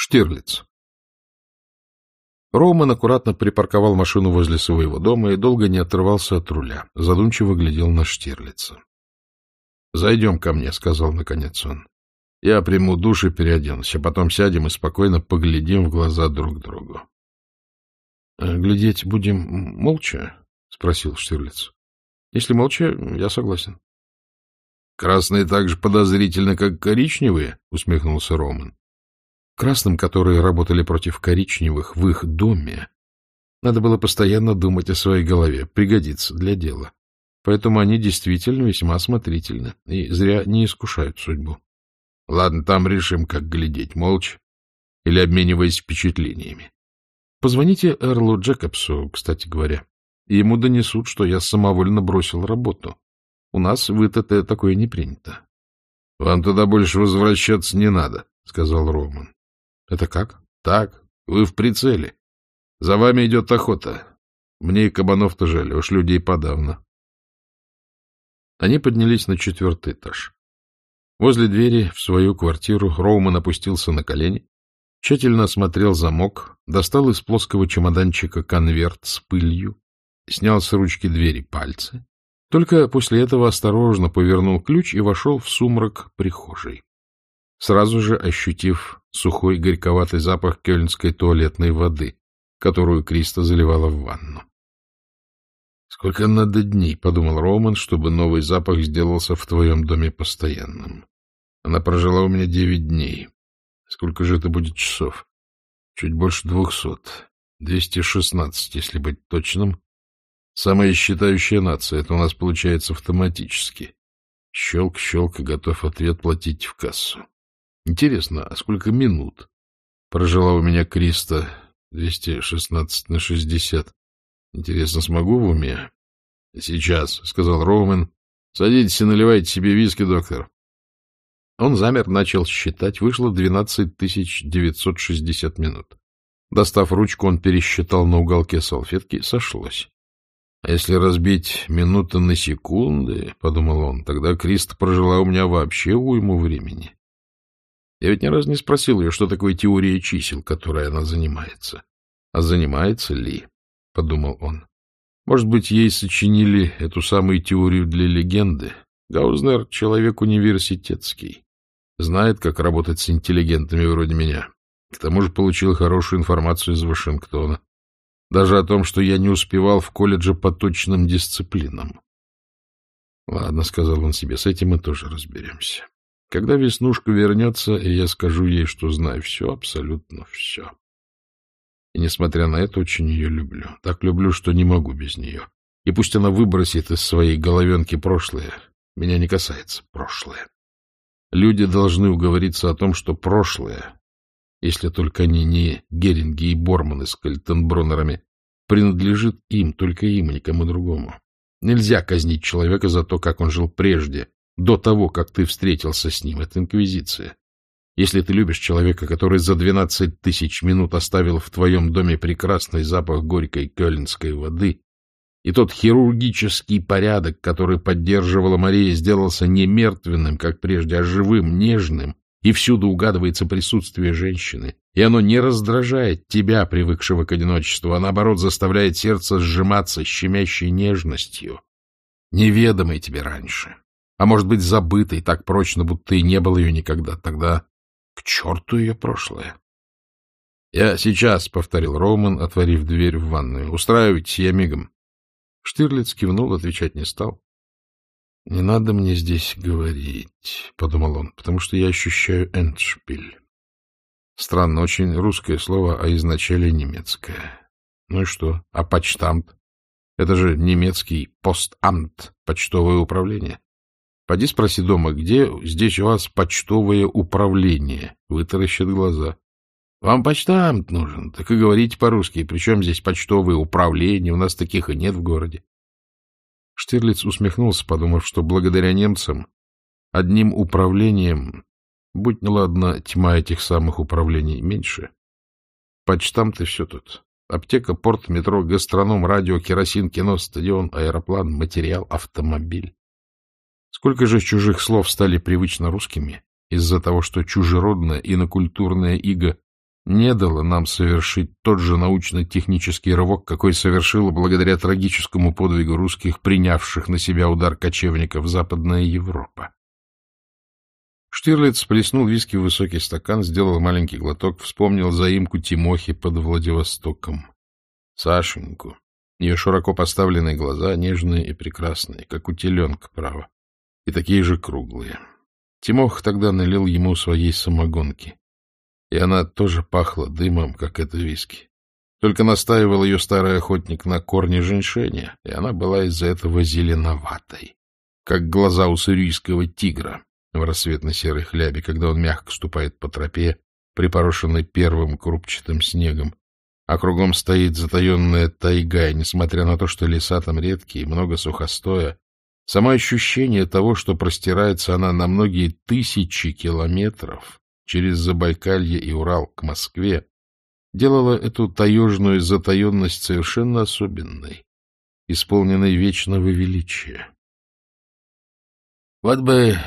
Штирлиц. Роман аккуратно припарковал машину возле своего дома и долго не отрывался от руля. Задумчиво глядел на Штирлица. — Зайдем ко мне, — сказал наконец он. — Я приму душ и переоденусь, а потом сядем и спокойно поглядим в глаза друг другу. — Глядеть будем молча? — спросил Штирлиц. — Если молча, я согласен. — Красные так же подозрительно, как коричневые? — усмехнулся Роман. Красным, которые работали против коричневых в их доме, надо было постоянно думать о своей голове, пригодится для дела. Поэтому они действительно весьма осмотрительны и зря не искушают судьбу. Ладно, там решим, как глядеть, молча или обмениваясь впечатлениями. Позвоните Эрлу Джекобсу, кстати говоря, и ему донесут, что я самовольно бросил работу. У нас в ИТТ такое не принято. — Вам туда больше возвращаться не надо, — сказал Роман. — Это как? — Так, вы в прицеле. За вами идет охота. Мне и кабанов-то жаль, уж людей подавно. Они поднялись на четвертый этаж. Возле двери в свою квартиру Роуман опустился на колени, тщательно осмотрел замок, достал из плоского чемоданчика конверт с пылью, снял с ручки двери пальцы, только после этого осторожно повернул ключ и вошел в сумрак прихожей сразу же ощутив сухой горьковатый запах кёльнской туалетной воды, которую Криста заливала в ванну. «Сколько надо дней, — подумал Роман, — чтобы новый запах сделался в твоем доме постоянным. Она прожила у меня девять дней. Сколько же это будет часов? Чуть больше двухсот. Двести шестнадцать, если быть точным. Самая считающая нация. Это у нас получается автоматически. Щелк-щелк, готов ответ платить в кассу. Интересно, а сколько минут прожила у меня Криста 216 на 60? Интересно, смогу в уме? — Сейчас, — сказал Роумен. — Садитесь и наливайте себе виски, доктор. Он замер, начал считать. Вышло 12 960 минут. Достав ручку, он пересчитал на уголке салфетки. Сошлось. А если разбить минуты на секунды, — подумал он, — тогда Криста прожила у меня вообще уйму времени. Я ведь ни разу не спросил ее, что такое теория чисел, которой она занимается. А занимается ли? — подумал он. Может быть, ей сочинили эту самую теорию для легенды? Гаузнер — человек университетский. Знает, как работать с интеллигентами вроде меня. К тому же получил хорошую информацию из Вашингтона. Даже о том, что я не успевал в колледже по точным дисциплинам. Ладно, — сказал он себе, — с этим мы тоже разберемся. Когда Веснушка вернется, и я скажу ей, что знаю все, абсолютно все. И, несмотря на это, очень ее люблю. Так люблю, что не могу без нее. И пусть она выбросит из своей головенки прошлое. Меня не касается прошлое. Люди должны уговориться о том, что прошлое, если только они не Геринги и Борманы с Кальтенбруннерами, принадлежит им, только им, и никому другому. Нельзя казнить человека за то, как он жил прежде, до того, как ты встретился с ним. Это инквизиция. Если ты любишь человека, который за двенадцать тысяч минут оставил в твоем доме прекрасный запах горькой кёльнской воды, и тот хирургический порядок, который поддерживала Мария, сделался не мертвенным, как прежде, а живым, нежным, и всюду угадывается присутствие женщины, и оно не раздражает тебя, привыкшего к одиночеству, а наоборот заставляет сердце сжиматься щемящей нежностью, неведомой тебе раньше а может быть, забытой так прочно, будто и не было ее никогда. Тогда к черту ее прошлое. — Я сейчас, — повторил Роман, отворив дверь в ванную. — Устраивайтесь, я мигом. Штирлиц кивнул, отвечать не стал. — Не надо мне здесь говорить, — подумал он, — потому что я ощущаю эндшпиль. Странно, очень русское слово, а изначально немецкое. Ну и что? А почтамт? Это же немецкий постамт, почтовое управление. Поди спроси дома, где здесь у вас почтовое управление? Вытаращит глаза. Вам почтамт нужен, так и говорите по-русски. Причем здесь почтовое управление? У нас таких и нет в городе. Штирлиц усмехнулся, подумав, что благодаря немцам одним управлением, будь неладна тьма этих самых управлений, меньше. Почтамт и все тут. Аптека, порт, метро, гастроном, радио, керосин, кино, стадион, аэроплан, материал, автомобиль. Сколько же чужих слов стали привычно русскими из-за того, что чужеродная инокультурная ига не дало нам совершить тот же научно-технический рывок, какой совершила благодаря трагическому подвигу русских, принявших на себя удар кочевников Западная Европа. Штирлиц плеснул виски в высокий стакан, сделал маленький глоток, вспомнил заимку Тимохи под Владивостоком. Сашеньку. Ее широко поставленные глаза, нежные и прекрасные, как у теленка, право, и такие же круглые. Тимох тогда налил ему своей самогонки, и она тоже пахла дымом, как это виски. Только настаивал ее старый охотник на корне женьшеня, и она была из-за этого зеленоватой, как глаза у сырийского тигра в рассветно-серой хлябе, когда он мягко ступает по тропе, припорошенной первым крупчатым снегом, а кругом стоит затаенная тайга, и несмотря на то, что леса там редкие, много сухостоя, само ощущение того, что простирается она на многие тысячи километров через Забайкалье и Урал к Москве, делало эту таежную затаенность совершенно особенной, исполненной вечного величия. Вот бы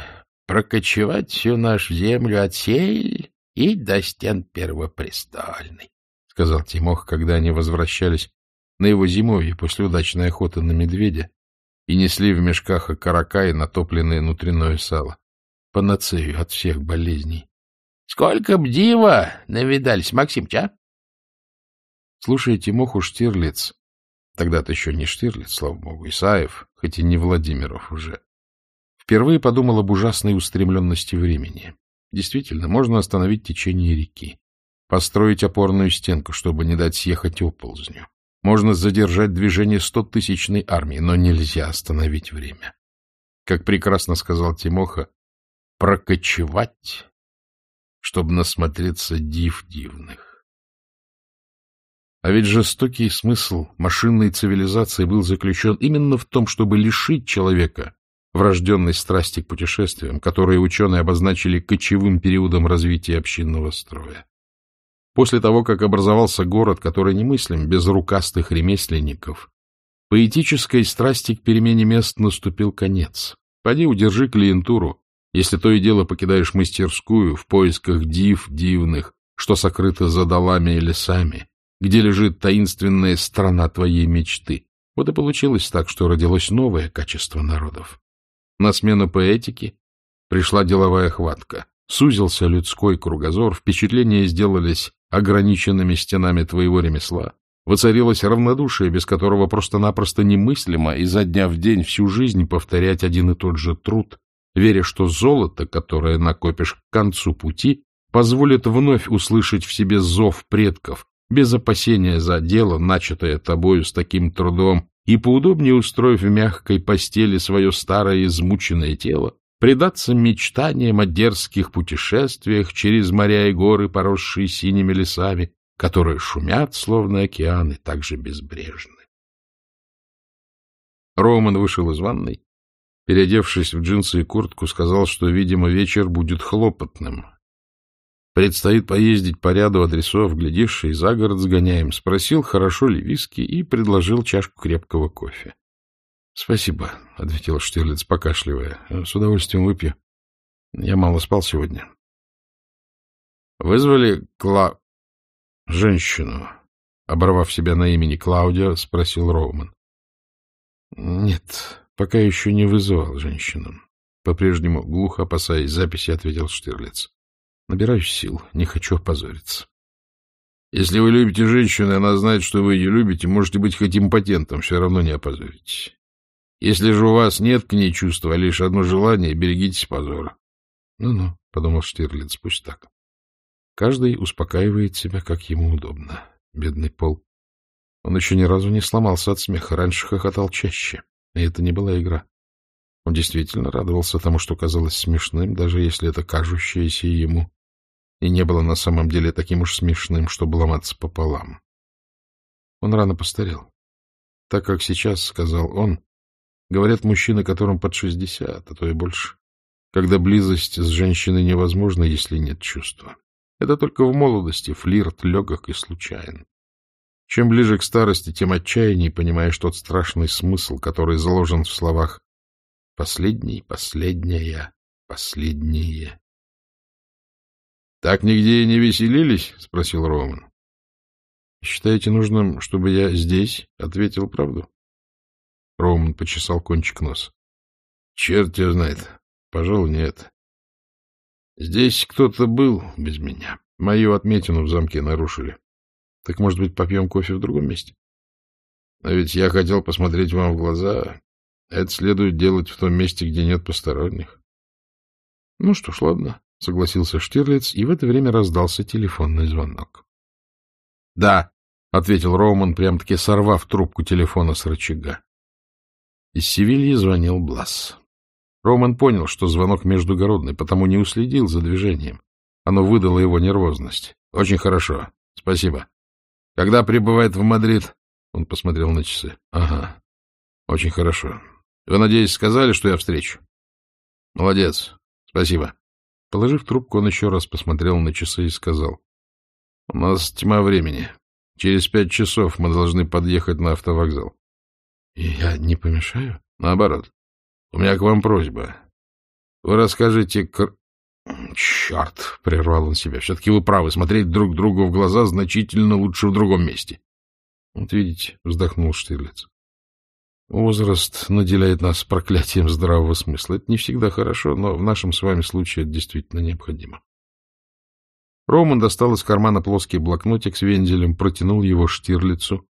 прокочевать всю нашу землю от сель и до стен первопрестольной, — сказал Тимох, когда они возвращались на его зимовье после удачной охоты на медведя и несли в мешках окорока и натопленное внутреннее сало. Панацею от всех болезней. — Сколько б дива навидались, Максимч, а? Слушая Тимоху Штирлиц, тогда-то еще не Штирлиц, слава богу, Исаев, хоть и не Владимиров уже, Впервые подумал об ужасной устремленности времени. Действительно, можно остановить течение реки, построить опорную стенку, чтобы не дать съехать оползню. Можно задержать движение стотысячной армии, но нельзя остановить время. Как прекрасно сказал Тимоха, прокочевать, чтобы насмотреться див дивных. А ведь жестокий смысл машинной цивилизации был заключен именно в том, чтобы лишить человека врожденной страсти к путешествиям, которые ученые обозначили кочевым периодом развития общинного строя. После того, как образовался город, который немыслим без рукастых ремесленников, поэтической страсти к перемене мест наступил конец. Пойди удержи клиентуру, если то и дело покидаешь мастерскую в поисках див дивных, что сокрыто за долами и лесами, где лежит таинственная страна твоей мечты. Вот и получилось так, что родилось новое качество народов. На смену поэтики пришла деловая хватка. Сузился людской кругозор, впечатления сделались ограниченными стенами твоего ремесла. Воцарилось равнодушие, без которого просто-напросто немыслимо изо дня в день всю жизнь повторять один и тот же труд, веря, что золото, которое накопишь к концу пути, позволит вновь услышать в себе зов предков, без опасения за дело, начатое тобою с таким трудом, и, поудобнее устроив в мягкой постели свое старое измученное тело, предаться мечтаниям о дерзких путешествиях через моря и горы, поросшие синими лесами, которые шумят, словно океаны, так же безбрежны. Роман вышел из ванной, переодевшись в джинсы и куртку, сказал, что, видимо, вечер будет хлопотным, Предстоит поездить по ряду адресов, глядишь, и за город сгоняем. Спросил, хорошо ли виски, и предложил чашку крепкого кофе. — Спасибо, — ответил Штирлиц, покашливая. — С удовольствием выпью. Я мало спал сегодня. — Вызвали Кла... женщину? Оборвав себя на имени Клаудио, спросил Роуман. — Нет, пока еще не вызывал женщину. По-прежнему, глухо опасаясь записи, ответил Штирлиц. Набираюсь сил, не хочу опозориться. Если вы любите женщину, и она знает, что вы ее любите, можете быть хоть импотентом, все равно не опозоритесь. Если же у вас нет к ней чувства, а лишь одно желание, берегитесь позора. Ну — подумал Штирлиц, — пусть так. Каждый успокаивает себя, как ему удобно. Бедный Пол. Он еще ни разу не сломался от смеха, раньше хохотал чаще, и это не была игра. Он действительно радовался тому, что казалось смешным, даже если это кажущееся ему и не было на самом деле таким уж смешным, чтобы ломаться пополам. Он рано постарел. Так как сейчас, — сказал он, — говорят мужчины, которым под шестьдесят, а то и больше, когда близость с женщиной невозможна, если нет чувства. Это только в молодости флирт легок и случайен. Чем ближе к старости, тем отчаянней понимаешь тот страшный смысл, который заложен в словах «последний», «последняя», «последнее». — Так нигде и не веселились? — спросил Роман. — Считаете нужным, чтобы я здесь ответил правду? Роман почесал кончик носа. — Черт его знает. Пожалуй, нет. Здесь кто-то был без меня. Мою отметину в замке нарушили. Так, может быть, попьем кофе в другом месте? Но ведь я хотел посмотреть вам в глаза. Это следует делать в том месте, где нет посторонних. Ну что ж, ладно, — согласился Штирлиц, и в это время раздался телефонный звонок. — Да, — ответил Роуман, прям-таки сорвав трубку телефона с рычага. Из Севильи звонил Блас. Роман понял, что звонок междугородный, потому не уследил за движением. Оно выдало его нервозность. — Очень хорошо. Спасибо. — Когда прибывает в Мадрид? Он посмотрел на часы. — Ага. Очень хорошо. Вы, надеюсь, сказали, что я встречу? — Молодец. Спасибо. Положив трубку, он еще раз посмотрел на часы и сказал. — У нас тьма времени. Через пять часов мы должны подъехать на автовокзал. — Я не помешаю? — Наоборот. У меня к вам просьба. Вы расскажите... Кр... Черт! — прервал он себя. — Все-таки вы правы. Смотреть друг другу в глаза значительно лучше в другом месте. — Вот видите, — вздохнул Штирлиц. Возраст наделяет нас проклятием здравого смысла. Это не всегда хорошо, но в нашем с вами случае это действительно необходимо. Роман достал из кармана плоский блокнотик с вензелем, протянул его Штирлицу,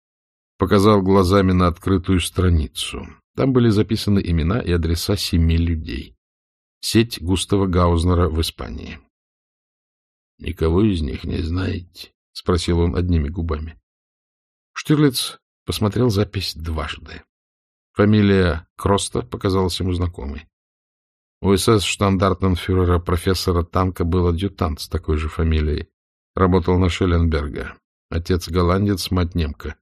показал глазами на открытую страницу. Там были записаны имена и адреса семи людей. Сеть Густава Гаузнера в Испании. — Никого из них не знаете? — спросил он одними губами. Штирлиц посмотрел запись дважды. Фамилия Кроста показалась ему знакомой. У СС-штандартенфюрера профессора Танка был адъютант с такой же фамилией. Работал на Шелленберга. Отец голландец, мать немка.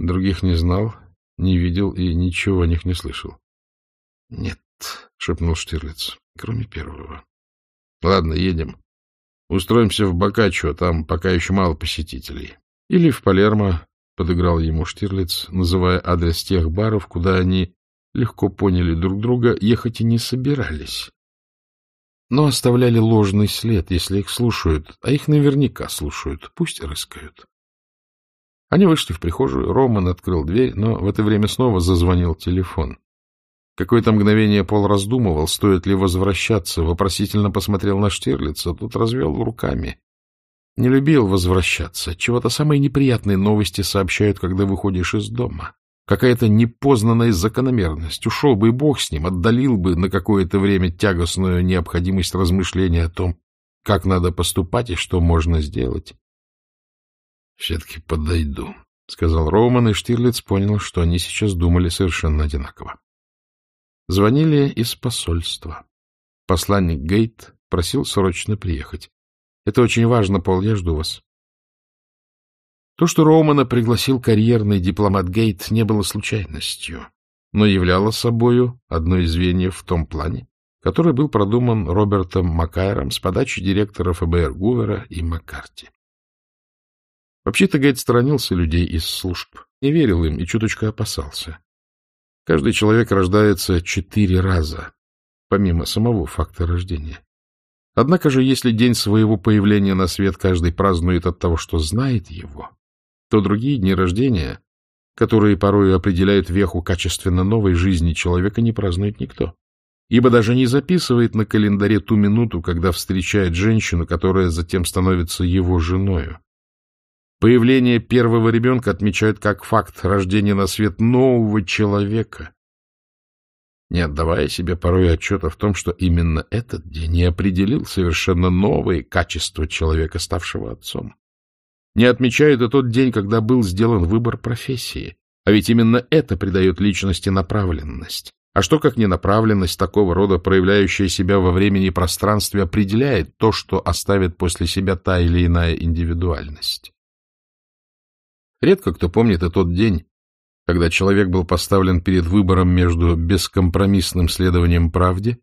Других не знал, не видел и ничего о них не слышал. — Нет, — шепнул Штирлиц, — кроме первого. — Ладно, едем. Устроимся в Бокаччо, там пока еще мало посетителей. Или в Палермо, — подыграл ему Штирлиц, называя адрес тех баров, куда они легко поняли друг друга, ехать и не собирались. Но оставляли ложный след, если их слушают, а их наверняка слушают, пусть рыскают. Они вышли в прихожую, Роман открыл дверь, но в это время снова зазвонил телефон. Какое-то мгновение Пол раздумывал, стоит ли возвращаться, вопросительно посмотрел на Штирлица, тут развел руками. Не любил возвращаться. Чего-то самые неприятные новости сообщают, когда выходишь из дома. Какая-то непознанная закономерность. Ушел бы и бог с ним, отдалил бы на какое-то время тягостную необходимость размышления о том, как надо поступать и что можно сделать. — Все-таки подойду, — сказал Роман, и Штирлиц понял, что они сейчас думали совершенно одинаково. Звонили из посольства. Посланник Гейт просил срочно приехать. — Это очень важно, Пол, я жду вас. То, что Романа пригласил карьерный дипломат Гейт, не было случайностью, но являло собою одно из звеньев в том плане, который был продуман Робертом Макайром с подачи директора ФБР Гувера и Маккарти. Вообще-то Гейт сторонился людей из служб, не верил им и чуточку опасался. Каждый человек рождается четыре раза, помимо самого факта рождения. Однако же, если день своего появления на свет каждый празднует от того, что знает его, то другие дни рождения, которые порой определяют веху качественно новой жизни человека, не празднует никто. Ибо даже не записывает на календаре ту минуту, когда встречает женщину, которая затем становится его женою. Появление первого ребенка отмечают как факт рождения на свет нового человека, не отдавая себе порой отчета в том, что именно этот день и определил совершенно новые качества человека, ставшего отцом. Не отмечают и тот день, когда был сделан выбор профессии, а ведь именно это придает личности направленность. А что, как ненаправленность такого рода, проявляющая себя во времени и пространстве, определяет то, что оставит после себя та или иная индивидуальность? Редко кто помнит и тот день, когда человек был поставлен перед выбором между бескомпромиссным следованием правде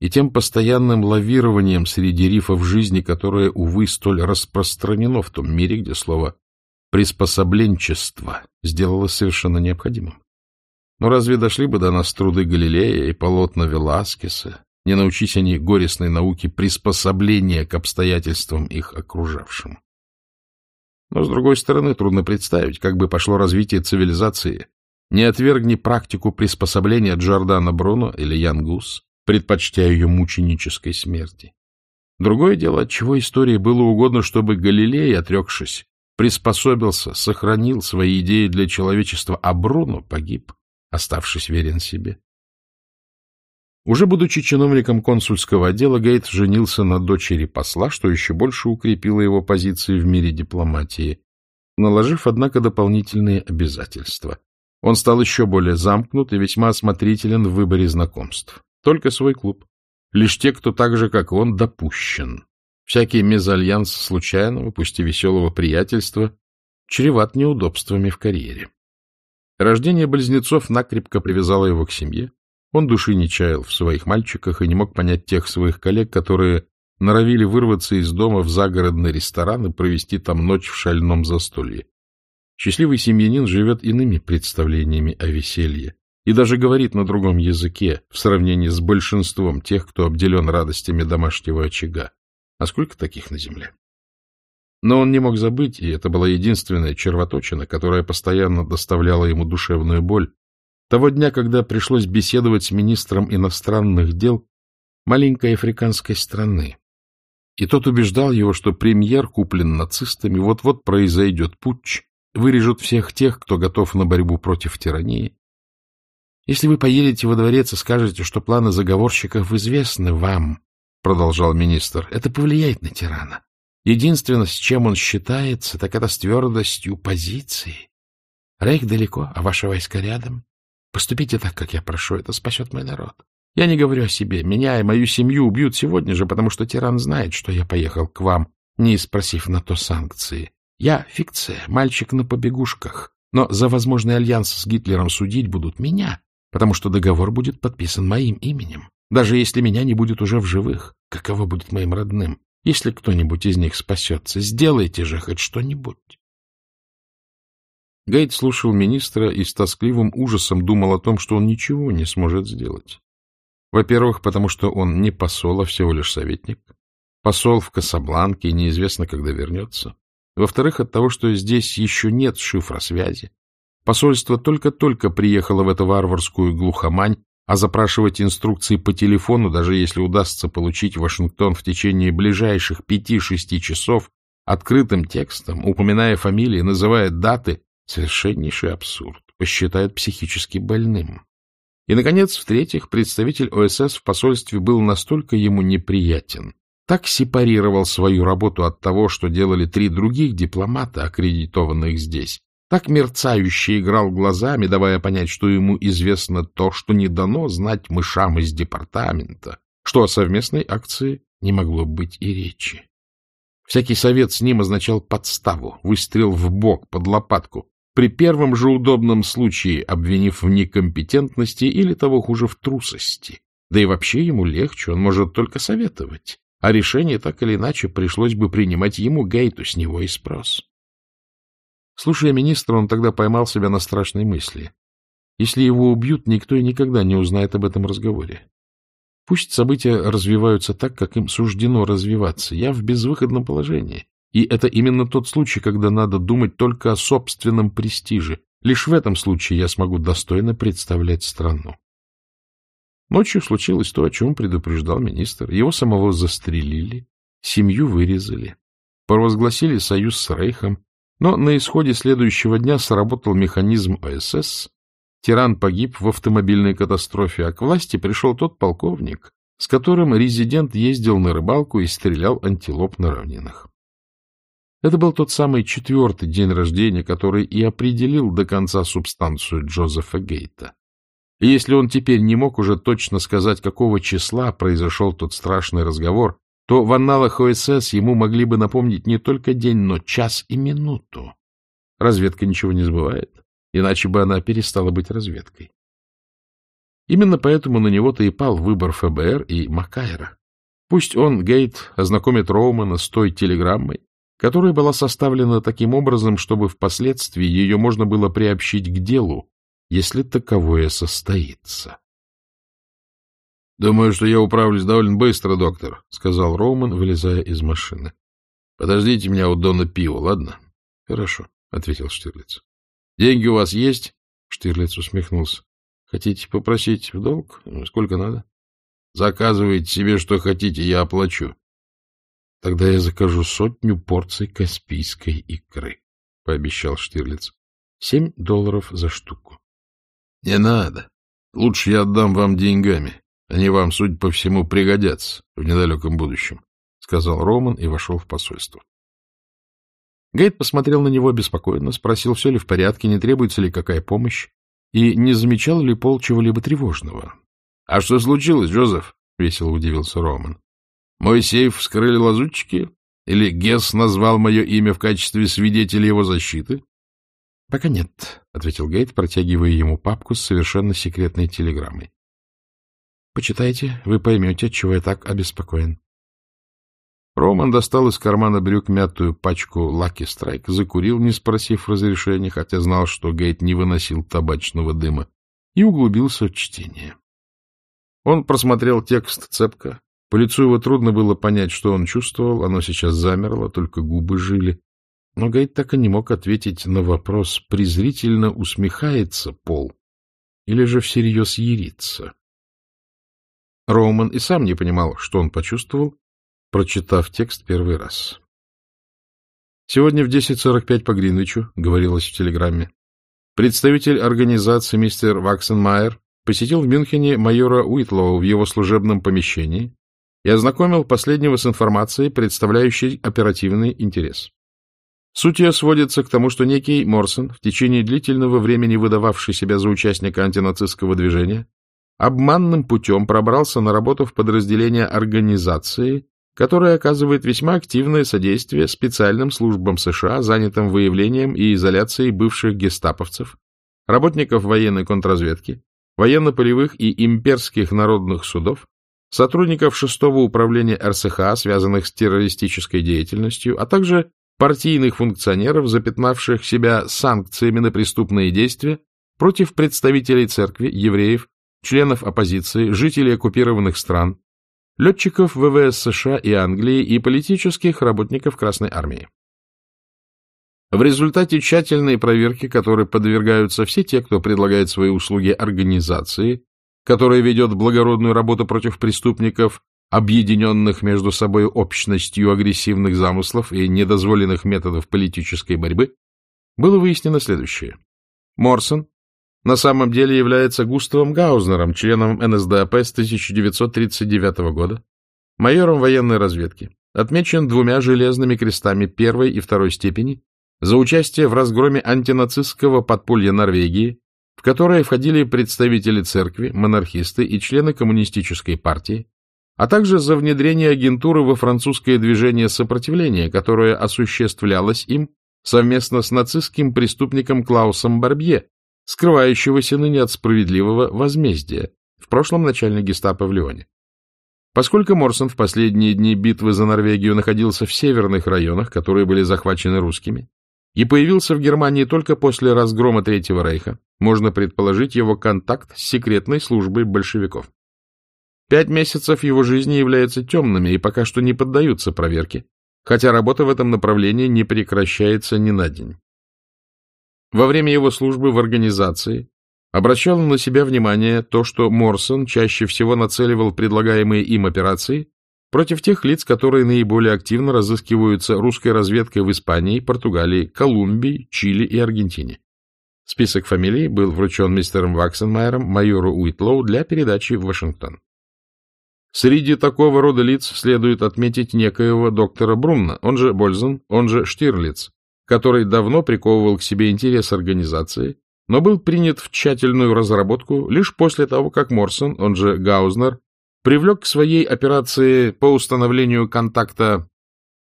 и тем постоянным лавированием среди рифов жизни, которое, увы, столь распространено в том мире, где слово «приспособленчество» сделалось совершенно необходимым. Но разве дошли бы до нас труды Галилея и полотна Веласкеса, не научись они горестной науке приспособления к обстоятельствам их окружавшим. Но, с другой стороны, трудно представить, как бы пошло развитие цивилизации, не отвергни практику приспособления Джордана Бруно или Ян Гус, предпочтя ее мученической смерти. Другое дело, от чего истории было угодно, чтобы Галилей, отрекшись, приспособился, сохранил свои идеи для человечества, а Бруно погиб, оставшись верен себе. Уже будучи чиновником консульского отдела, Гейт женился на дочери посла, что еще больше укрепило его позиции в мире дипломатии, наложив, однако, дополнительные обязательства. Он стал еще более замкнут и весьма осмотрителен в выборе знакомств. Только свой клуб. Лишь те, кто так же, как он, допущен. Всякий мезальянс случайного, пусть и веселого приятельства, чреват неудобствами в карьере. Рождение близнецов накрепко привязало его к семье, он души не чаял в своих мальчиках и не мог понять тех своих коллег, которые норовили вырваться из дома в загородный ресторан и провести там ночь в шальном застолье. Счастливый семьянин живет иными представлениями о веселье и даже говорит на другом языке в сравнении с большинством тех, кто обделен радостями домашнего очага. А сколько таких на земле? Но он не мог забыть, и это была единственная червоточина, которая постоянно доставляла ему душевную боль, того дня, когда пришлось беседовать с министром иностранных дел маленькой африканской страны. И тот убеждал его, что премьер куплен нацистами, вот-вот произойдет путч, вырежут всех тех, кто готов на борьбу против тирании. Если вы поедете во дворец и скажете, что планы заговорщиков известны вам, — продолжал министр, — это повлияет на тирана. Единственное, с чем он считается, так это с твердостью позиции. Рейх далеко, а ваши войска рядом. Поступите так, как я прошу, это спасет мой народ. Я не говорю о себе. Меня и мою семью убьют сегодня же, потому что тиран знает, что я поехал к вам, не спросив на то санкции. Я фикция, мальчик на побегушках, но за возможный альянс с Гитлером судить будут меня, потому что договор будет подписан моим именем. Даже если меня не будет уже в живых, каково будет моим родным? Если кто-нибудь из них спасется, сделайте же хоть что-нибудь. Гейт слушал министра и с тоскливым ужасом думал о том, что он ничего не сможет сделать. Во-первых, потому что он не посол, а всего лишь советник. Посол в Касабланке и неизвестно, когда вернется. Во-вторых, от того, что здесь еще нет шифра связи. Посольство только-только приехало в эту варварскую глухомань, а запрашивать инструкции по телефону, даже если удастся получить Вашингтон в течение ближайших пяти-шести часов, открытым текстом, упоминая фамилии, называя даты, Совершеннейший абсурд. Посчитают психически больным. И, наконец, в-третьих, представитель ОСС в посольстве был настолько ему неприятен, так сепарировал свою работу от того, что делали три других дипломата, аккредитованных здесь, так мерцающе играл глазами, давая понять, что ему известно то, что не дано знать мышам из департамента, что о совместной акции не могло быть и речи. Всякий совет с ним означал подставу, выстрел в бок, под лопатку, при первом же удобном случае обвинив в некомпетентности или того хуже в трусости. Да и вообще ему легче, он может только советовать, а решение так или иначе пришлось бы принимать ему, Гейту, с него и спрос. Слушая министра, он тогда поймал себя на страшной мысли. Если его убьют, никто и никогда не узнает об этом разговоре. Пусть события развиваются так, как им суждено развиваться. Я в безвыходном положении. И это именно тот случай, когда надо думать только о собственном престиже. Лишь в этом случае я смогу достойно представлять страну. Ночью случилось то, о чем предупреждал министр. Его самого застрелили, семью вырезали, провозгласили союз с Рейхом, но на исходе следующего дня сработал механизм ОСС, тиран погиб в автомобильной катастрофе, а к власти пришел тот полковник, с которым резидент ездил на рыбалку и стрелял антилоп на равнинах. Это был тот самый четвертый день рождения, который и определил до конца субстанцию Джозефа Гейта. И если он теперь не мог уже точно сказать, какого числа произошел тот страшный разговор, то в анналах ОСС ему могли бы напомнить не только день, но час и минуту. Разведка ничего не забывает, иначе бы она перестала быть разведкой. Именно поэтому на него-то и пал выбор ФБР и Макайра. Пусть он, Гейт, ознакомит Роумана с той телеграммой, которая была составлена таким образом, чтобы впоследствии ее можно было приобщить к делу, если таковое состоится. Думаю, что я управлюсь довольно быстро, доктор, — сказал Роуман, вылезая из машины. — Подождите меня у Дона Пио, ладно? — Хорошо, — ответил Штирлиц. — Деньги у вас есть? — Штирлиц усмехнулся. — Хотите попросить в долг? Сколько надо? — Заказывайте себе, что хотите, я оплачу. — Тогда я закажу сотню порций каспийской икры, — пообещал Штирлиц. — Семь долларов за штуку. — Не надо. Лучше я отдам вам деньгами. Они вам, судя по всему, пригодятся в недалеком будущем, — сказал Роман и вошел в посольство. Гейт посмотрел на него беспокойно, спросил, все ли в порядке, не требуется ли какая помощь, и не замечал ли Пол чего-либо тревожного. — А что случилось, Джозеф? — весело удивился Роман. — Мой сейф вскрыли лазутчики? Или Гесс назвал мое имя в качестве свидетеля его защиты? — Пока нет, — ответил Гейт, протягивая ему папку с совершенно секретной телеграммой. Почитайте, вы поймете, чего я так обеспокоен. Роман достал из кармана брюк мятую пачку Lucky Strike, закурил, не спросив разрешения, хотя знал, что Гейт не выносил табачного дыма, и углубился в чтение. Он просмотрел текст цепко. По лицу его трудно было понять, что он чувствовал, оно сейчас замерло, только губы жили. Но Гейт так и не мог ответить на вопрос, презрительно усмехается Пол или же всерьез ярится. Роуман и сам не понимал, что он почувствовал, прочитав текст первый раз. «Сегодня в 10.45 по Гринвичу», — говорилось в телеграмме, представитель организации мистер Ваксенмайер посетил в Мюнхене майора Уитлоу в его служебном помещении и ознакомил последнего с информацией, представляющей оперативный интерес. Суть ее сводится к тому, что некий Морсон, в течение длительного времени выдававший себя за участника антинацистского движения, обманным путем пробрался на работу в подразделение организации, которая оказывает весьма активное содействие специальным службам США, занятым выявлением и изоляцией бывших гестаповцев, работников военной контрразведки, военно-полевых и имперских народных судов, сотрудников шестого управления РСХ, связанных с террористической деятельностью, а также партийных функционеров, запятнавших себя санкциями на преступные действия против представителей церкви, евреев, членов оппозиции, жителей оккупированных стран, летчиков ВВС США и Англии и политических работников Красной Армии. В результате тщательной проверки, которой подвергаются все те, кто предлагает свои услуги организации, которая ведет благородную работу против преступников, объединенных между собой общностью агрессивных замыслов и недозволенных методов политической борьбы, было выяснено следующее. Морсон, на самом деле является Густавом Гаузнером, членом НСДАП с 1939 года, майором военной разведки, отмечен двумя железными крестами первой и второй степени за участие в разгроме антинацистского подполья Норвегии, в которое входили представители церкви, монархисты и члены коммунистической партии, а также за внедрение агентуры во французское движение сопротивления, которое осуществлялось им совместно с нацистским преступником Клаусом Барбье, скрывающегося ныне от справедливого возмездия, в прошлом начальник гестапо в Лионе. Поскольку Морсон в последние дни битвы за Норвегию находился в северных районах, которые были захвачены русскими, и появился в Германии только после разгрома Третьего Рейха, можно предположить его контакт с секретной службой большевиков. Пять месяцев его жизни являются темными и пока что не поддаются проверке, хотя работа в этом направлении не прекращается ни на день. Во время его службы в организации обращало на себя внимание то, что Морсон чаще всего нацеливал предлагаемые им операции против тех лиц, которые наиболее активно разыскиваются русской разведкой в Испании, Португалии, Колумбии, Чили и Аргентине. Список фамилий был вручен мистером Ваксенмайером майору Уитлоу для передачи в Вашингтон. Среди такого рода лиц следует отметить некоего доктора Брунна, он же Бользен, он же Штирлиц, который давно приковывал к себе интерес организации, но был принят в тщательную разработку лишь после того, как Морсон, он же Гаузнер, привлек к своей операции по установлению контакта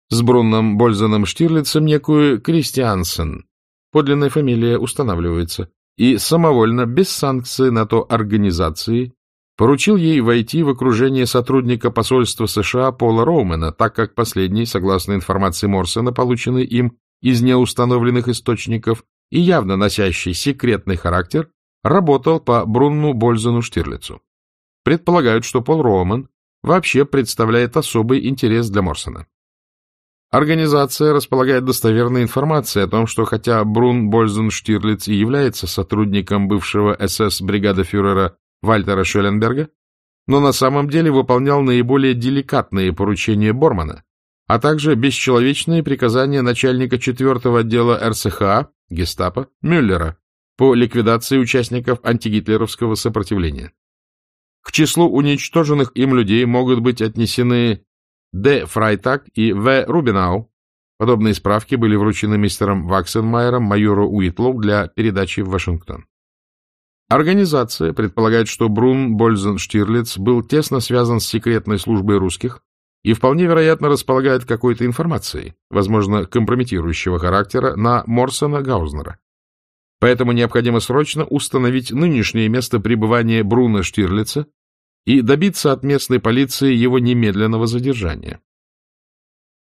с Брунном Бользеном Штирлицем некую Кристиансен, подлинная фамилия устанавливается, и самовольно, без санкции на то организации, поручил ей войти в окружение сотрудника посольства США Пола Роумена, так как последний, согласно информации Морсона, полученной им из неустановленных источников и явно носящий секретный характер, работал по Брунну Бользену Штирлицу. Предполагают, что Пол Роман вообще представляет особый интерес для Морсона. Организация располагает достоверной информацией о том, что хотя Брун Бользен Штирлиц и является сотрудником бывшего СС-бригадофюрера Вальтера Шелленберга, но на самом деле выполнял наиболее деликатные поручения Бормана, а также бесчеловечные приказания начальника 4-го отдела РСХА, гестапо, Мюллера, по ликвидации участников антигитлеровского сопротивления. К числу уничтоженных им людей могут быть отнесены Д. Фрайтак и В. Рубинау. Подобные справки были вручены мистером Ваксенмайером майору Уитлоу для передачи в Вашингтон. Организация предполагает, что Брун Бользен Штирлиц был тесно связан с секретной службой русских и вполне вероятно располагает какой-то информацией, возможно, компрометирующего характера, на Морсона Гаузнера. Поэтому необходимо срочно установить нынешнее место пребывания Бруна Штирлица и добиться от местной полиции его немедленного задержания.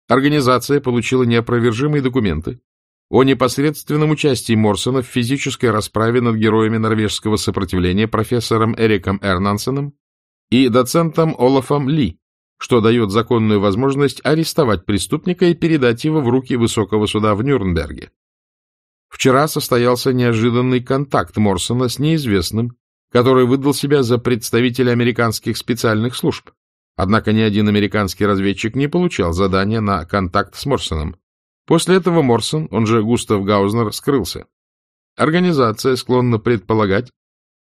Организация получила неопровержимые документы о непосредственном участии Морсона в физической расправе над героями норвежского сопротивления профессором Эриком Эрнансеном и доцентом Олафом Ли, что дает законную возможность арестовать преступника и передать его в руки высокого суда в Нюрнберге. Вчера состоялся неожиданный контакт Морсона с неизвестным, который выдал себя за представителя американских специальных служб. Однако ни один американский разведчик не получал задания на контакт с Морсоном. После этого Морсон, он же Густав Гаузнер, скрылся. Организация склонна предполагать,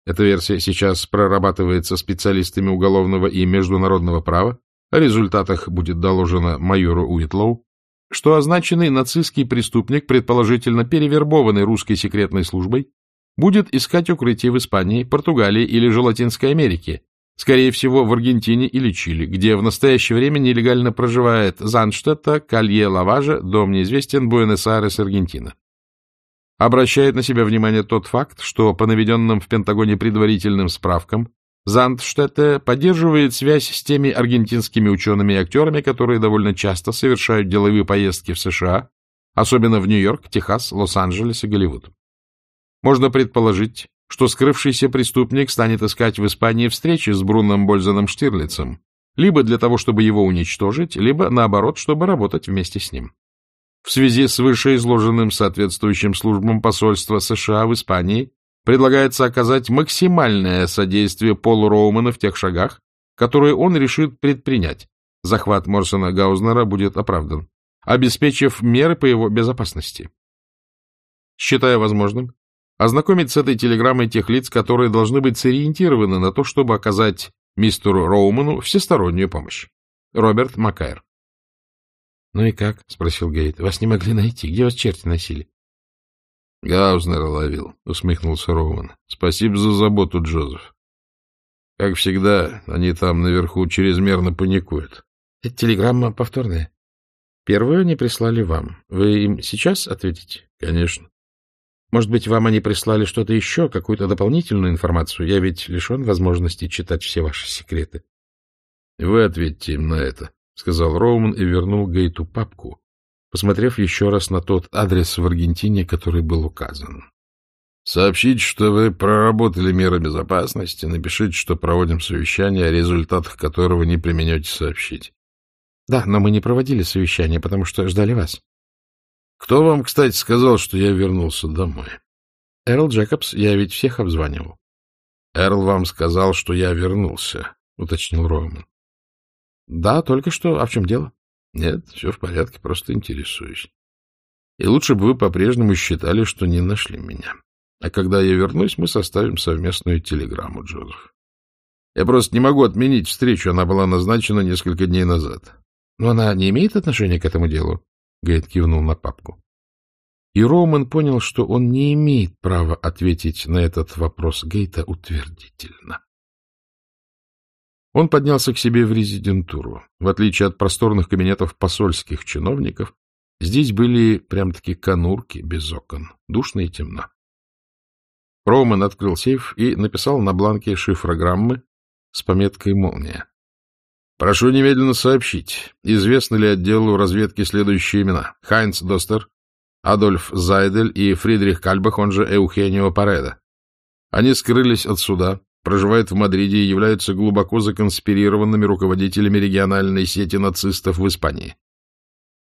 эта версия сейчас прорабатывается специалистами уголовного и международного права, о результатах будет доложено майору Уитлоу, что означенный нацистский преступник, предположительно перевербованный русской секретной службой, будет искать укрытие в Испании, Португалии или же Латинской Америке, скорее всего, в Аргентине или Чили, где в настоящее время нелегально проживает Занштетта, Калье-Лаважа, дом неизвестен, Буэнос-Айрес, Аргентина. Обращает на себя внимание тот факт, что по наведенным в Пентагоне предварительным справкам Зандштетте поддерживает связь с теми аргентинскими учеными и актерами, которые довольно часто совершают деловые поездки в США, особенно в Нью-Йорк, Техас, Лос-Анджелес и Голливуд. Можно предположить, что скрывшийся преступник станет искать в Испании встречи с Бруном Бользеном Штирлицем, либо для того, чтобы его уничтожить, либо, наоборот, чтобы работать вместе с ним. В связи с вышеизложенным соответствующим службам посольства США в Испании предлагается оказать максимальное содействие Полу Роумана в тех шагах, которые он решит предпринять. Захват Морсона Гаузнера будет оправдан, обеспечив меры по его безопасности. Считая возможным, ознакомить с этой телеграммой тех лиц, которые должны быть сориентированы на то, чтобы оказать мистеру Роуману всестороннюю помощь. Роберт Макайр. — Ну и как? — спросил Гейт. — Вас не могли найти. Где вас черти носили? — Гаузнера ловил, — усмехнулся Роуман. — Спасибо за заботу, Джозеф. Как всегда, они там наверху чрезмерно паникуют. — Это телеграмма повторная. Первую они прислали вам. Вы им сейчас ответите? — Конечно. Может быть, вам они прислали что-то еще, какую-то дополнительную информацию? Я ведь лишен возможности читать все ваши секреты. — Вы ответьте им на это, — сказал Роуман и вернул Гейту папку, посмотрев еще раз на тот адрес в Аргентине, который был указан. — Сообщите, что вы проработали меры безопасности, напишите, что проводим совещание, о результатах которого не применете сообщить. — Да, но мы не проводили совещание, потому что ждали вас. Кто вам, кстати, сказал, что я вернулся домой? Эрл Джекобс, я ведь всех обзванивал. Эрл вам сказал, что я вернулся, уточнил Роман. Да, только что. А в чем дело? Нет, все в порядке, просто интересуюсь. И лучше бы вы по-прежнему считали, что не нашли меня. А когда я вернусь, мы составим совместную телеграмму, Джозеф. Я просто не могу отменить встречу, она была назначена несколько дней назад. Но она не имеет отношения к этому делу? Гейт кивнул на папку. И Роуман понял, что он не имеет права ответить на этот вопрос Гейта утвердительно. Он поднялся к себе в резидентуру. В отличие от просторных кабинетов посольских чиновников, здесь были прям-таки конурки без окон, душно и темно. Роуман открыл сейф и написал на бланке шифрограммы с пометкой «Молния». Прошу немедленно сообщить, известны ли отделу разведки следующие имена. Хайнц Достер, Адольф Зайдель и Фридрих Кальбах, он же Эухенио Пареда. Они скрылись от суда, проживают в Мадриде и являются глубоко законспирированными руководителями региональной сети нацистов в Испании.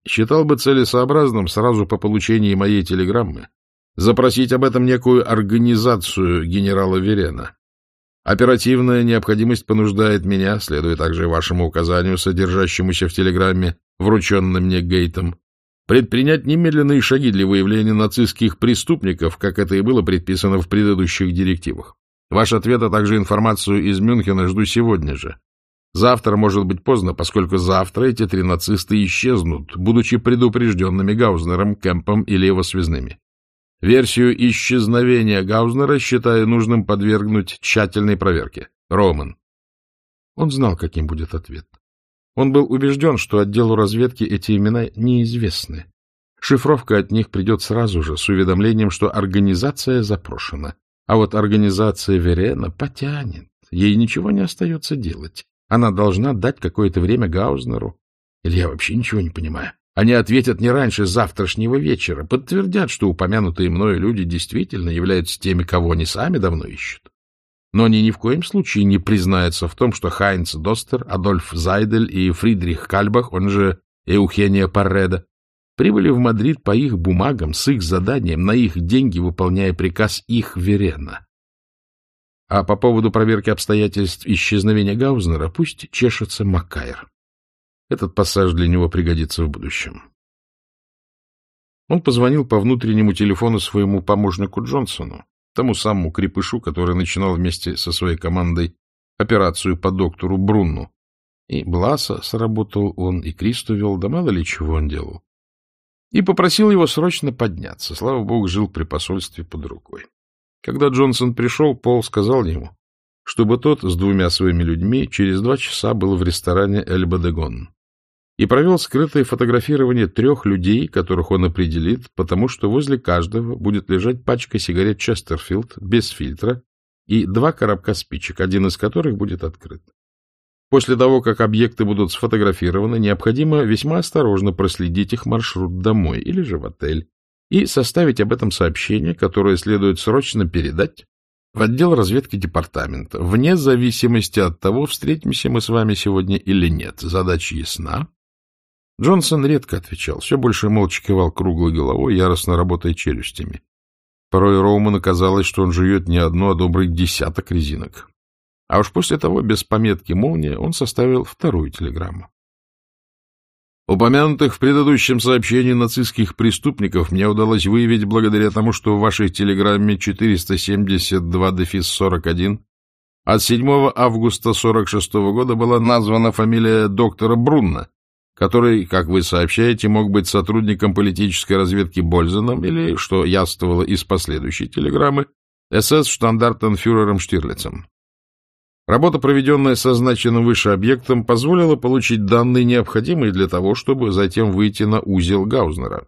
Считал бы целесообразным сразу по получении моей телеграммы запросить об этом некую организацию генерала Верена. Оперативная необходимость понуждает меня, следуя также вашему указанию, содержащемуся в телеграмме, врученной мне Гейтом, предпринять немедленные шаги для выявления нацистских преступников, как это и было предписано в предыдущих директивах. Ваш ответ, а также информацию из Мюнхена жду сегодня же. Завтра может быть поздно, поскольку завтра эти три нациста исчезнут, будучи предупрежденными Гаузнером, Кемпом или его связными. Версию исчезновения Гаузнера считаю нужным подвергнуть тщательной проверке. Роман. Он знал, каким будет ответ. Он был убежден, что отделу разведки эти имена неизвестны. Шифровка от них придет сразу же с уведомлением, что организация запрошена. А вот организация Верена потянет. Ей ничего не остается делать. Она должна дать какое-то время Гаузнеру. Или я вообще ничего не понимаю. Они ответят не раньше завтрашнего вечера, подтвердят, что упомянутые мною люди действительно являются теми, кого они сами давно ищут. Но они ни в коем случае не признаются в том, что Хайнц Достер, Адольф Зайдель и Фридрих Кальбах, он же Эухения Парреда, прибыли в Мадрид по их бумагам, с их заданием, на их деньги, выполняя приказ их Верена. А по поводу проверки обстоятельств исчезновения Гаузнера пусть чешется Маккайр. Этот пассаж для него пригодится в будущем. Он позвонил по внутреннему телефону своему помощнику Джонсону, тому самому крепышу, который начинал вместе со своей командой операцию по доктору Брунну. И Бласа сработал он, и Кристу вел, да мало ли чего он делал. И попросил его срочно подняться. Слава богу, жил при посольстве под рукой. Когда Джонсон пришел, Пол сказал ему, чтобы тот с двумя своими людьми через два часа был в ресторане «Эльба де Гон» и провел скрытое фотографирование трех людей, которых он определит, потому что возле каждого будет лежать пачка сигарет Честерфилд без фильтра и два коробка спичек, один из которых будет открыт. После того, как объекты будут сфотографированы, необходимо весьма осторожно проследить их маршрут домой или же в отель и составить об этом сообщение, которое следует срочно передать в отдел разведки департамента, вне зависимости от того, встретимся мы с вами сегодня или нет. Задача ясна, Джонсон редко отвечал, все больше молча кивал круглой головой, яростно работая челюстями. Порой Роуману казалось, что он жует не одно, а добрый десяток резинок. А уж после того, без пометки «молния», он составил вторую телеграмму. Упомянутых в предыдущем сообщении нацистских преступников мне удалось выявить благодаря тому, что в вашей телеграмме 472-41 от 7 августа 46 года была названа фамилия доктора Брунна, который, как вы сообщаете, мог быть сотрудником политической разведки Бользеном или, что яствовало из последующей телеграммы, СС-штандартенфюрером Штирлицем. Работа, проведенная со значенным выше объектом, позволила получить данные, необходимые для того, чтобы затем выйти на узел Гаузнера.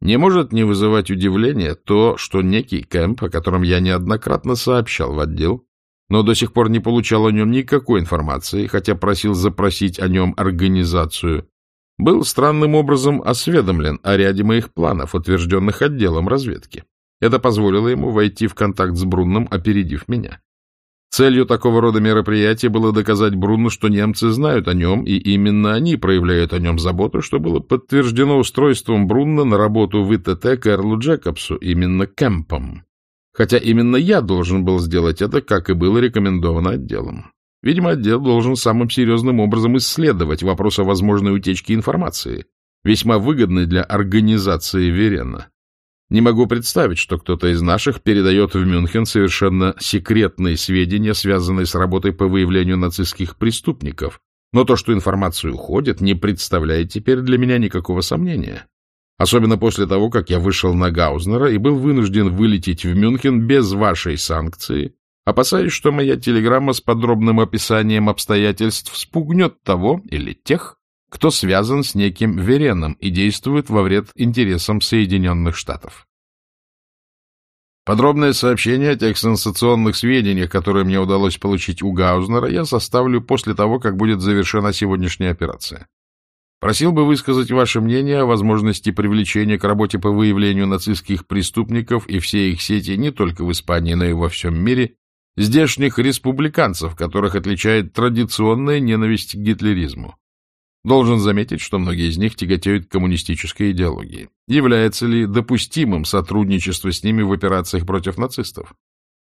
Не может не вызывать удивления то, что некий Кэмп, о котором я неоднократно сообщал в отдел, но до сих пор не получал о нем никакой информации, хотя просил запросить о нем организацию, был странным образом осведомлен о ряде моих планов, утвержденных отделом разведки. Это позволило ему войти в контакт с Брунном, опередив меня. Целью такого рода мероприятия было доказать Брунну, что немцы знают о нем, и именно они проявляют о нем заботу, что было подтверждено устройством Брунна на работу в ИТТ Карлу Джекобсу, именно Кэмпом хотя именно я должен был сделать это, как и было рекомендовано отделом. Видимо, отдел должен самым серьезным образом исследовать вопрос о возможной утечке информации, весьма выгодной для организации Верена. Не могу представить, что кто-то из наших передает в Мюнхен совершенно секретные сведения, связанные с работой по выявлению нацистских преступников, но то, что информация уходит, не представляет теперь для меня никакого сомнения. Особенно после того, как я вышел на Гаузнера и был вынужден вылететь в Мюнхен без вашей санкции, опасаясь, что моя телеграмма с подробным описанием обстоятельств спугнет того или тех, кто связан с неким Вереном и действует во вред интересам Соединенных Штатов. Подробное сообщение о тех сенсационных сведениях, которые мне удалось получить у Гаузнера, я составлю после того, как будет завершена сегодняшняя операция. Просил бы высказать ваше мнение о возможности привлечения к работе по выявлению нацистских преступников и всей их сети не только в Испании, но и во всем мире Здешних республиканцев, которых отличает традиционная ненависть к гитлеризму. Должен заметить, что многие из них тяготеют к коммунистической идеологии. Является ли допустимым сотрудничество с ними в операциях против нацистов?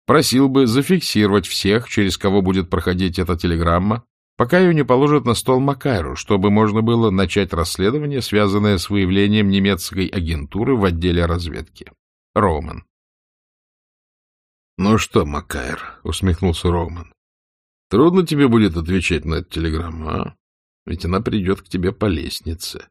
Просил бы зафиксировать всех, через кого будет проходить эта телеграмма, пока ее не положат на стол Макайру, чтобы можно было начать расследование, связанное с выявлением немецкой агентуры в отделе разведки. Роуман. — Ну что, Макайр, — усмехнулся Роуман, — трудно тебе будет отвечать на эту телеграмму, а? Ведь она придет к тебе по лестнице.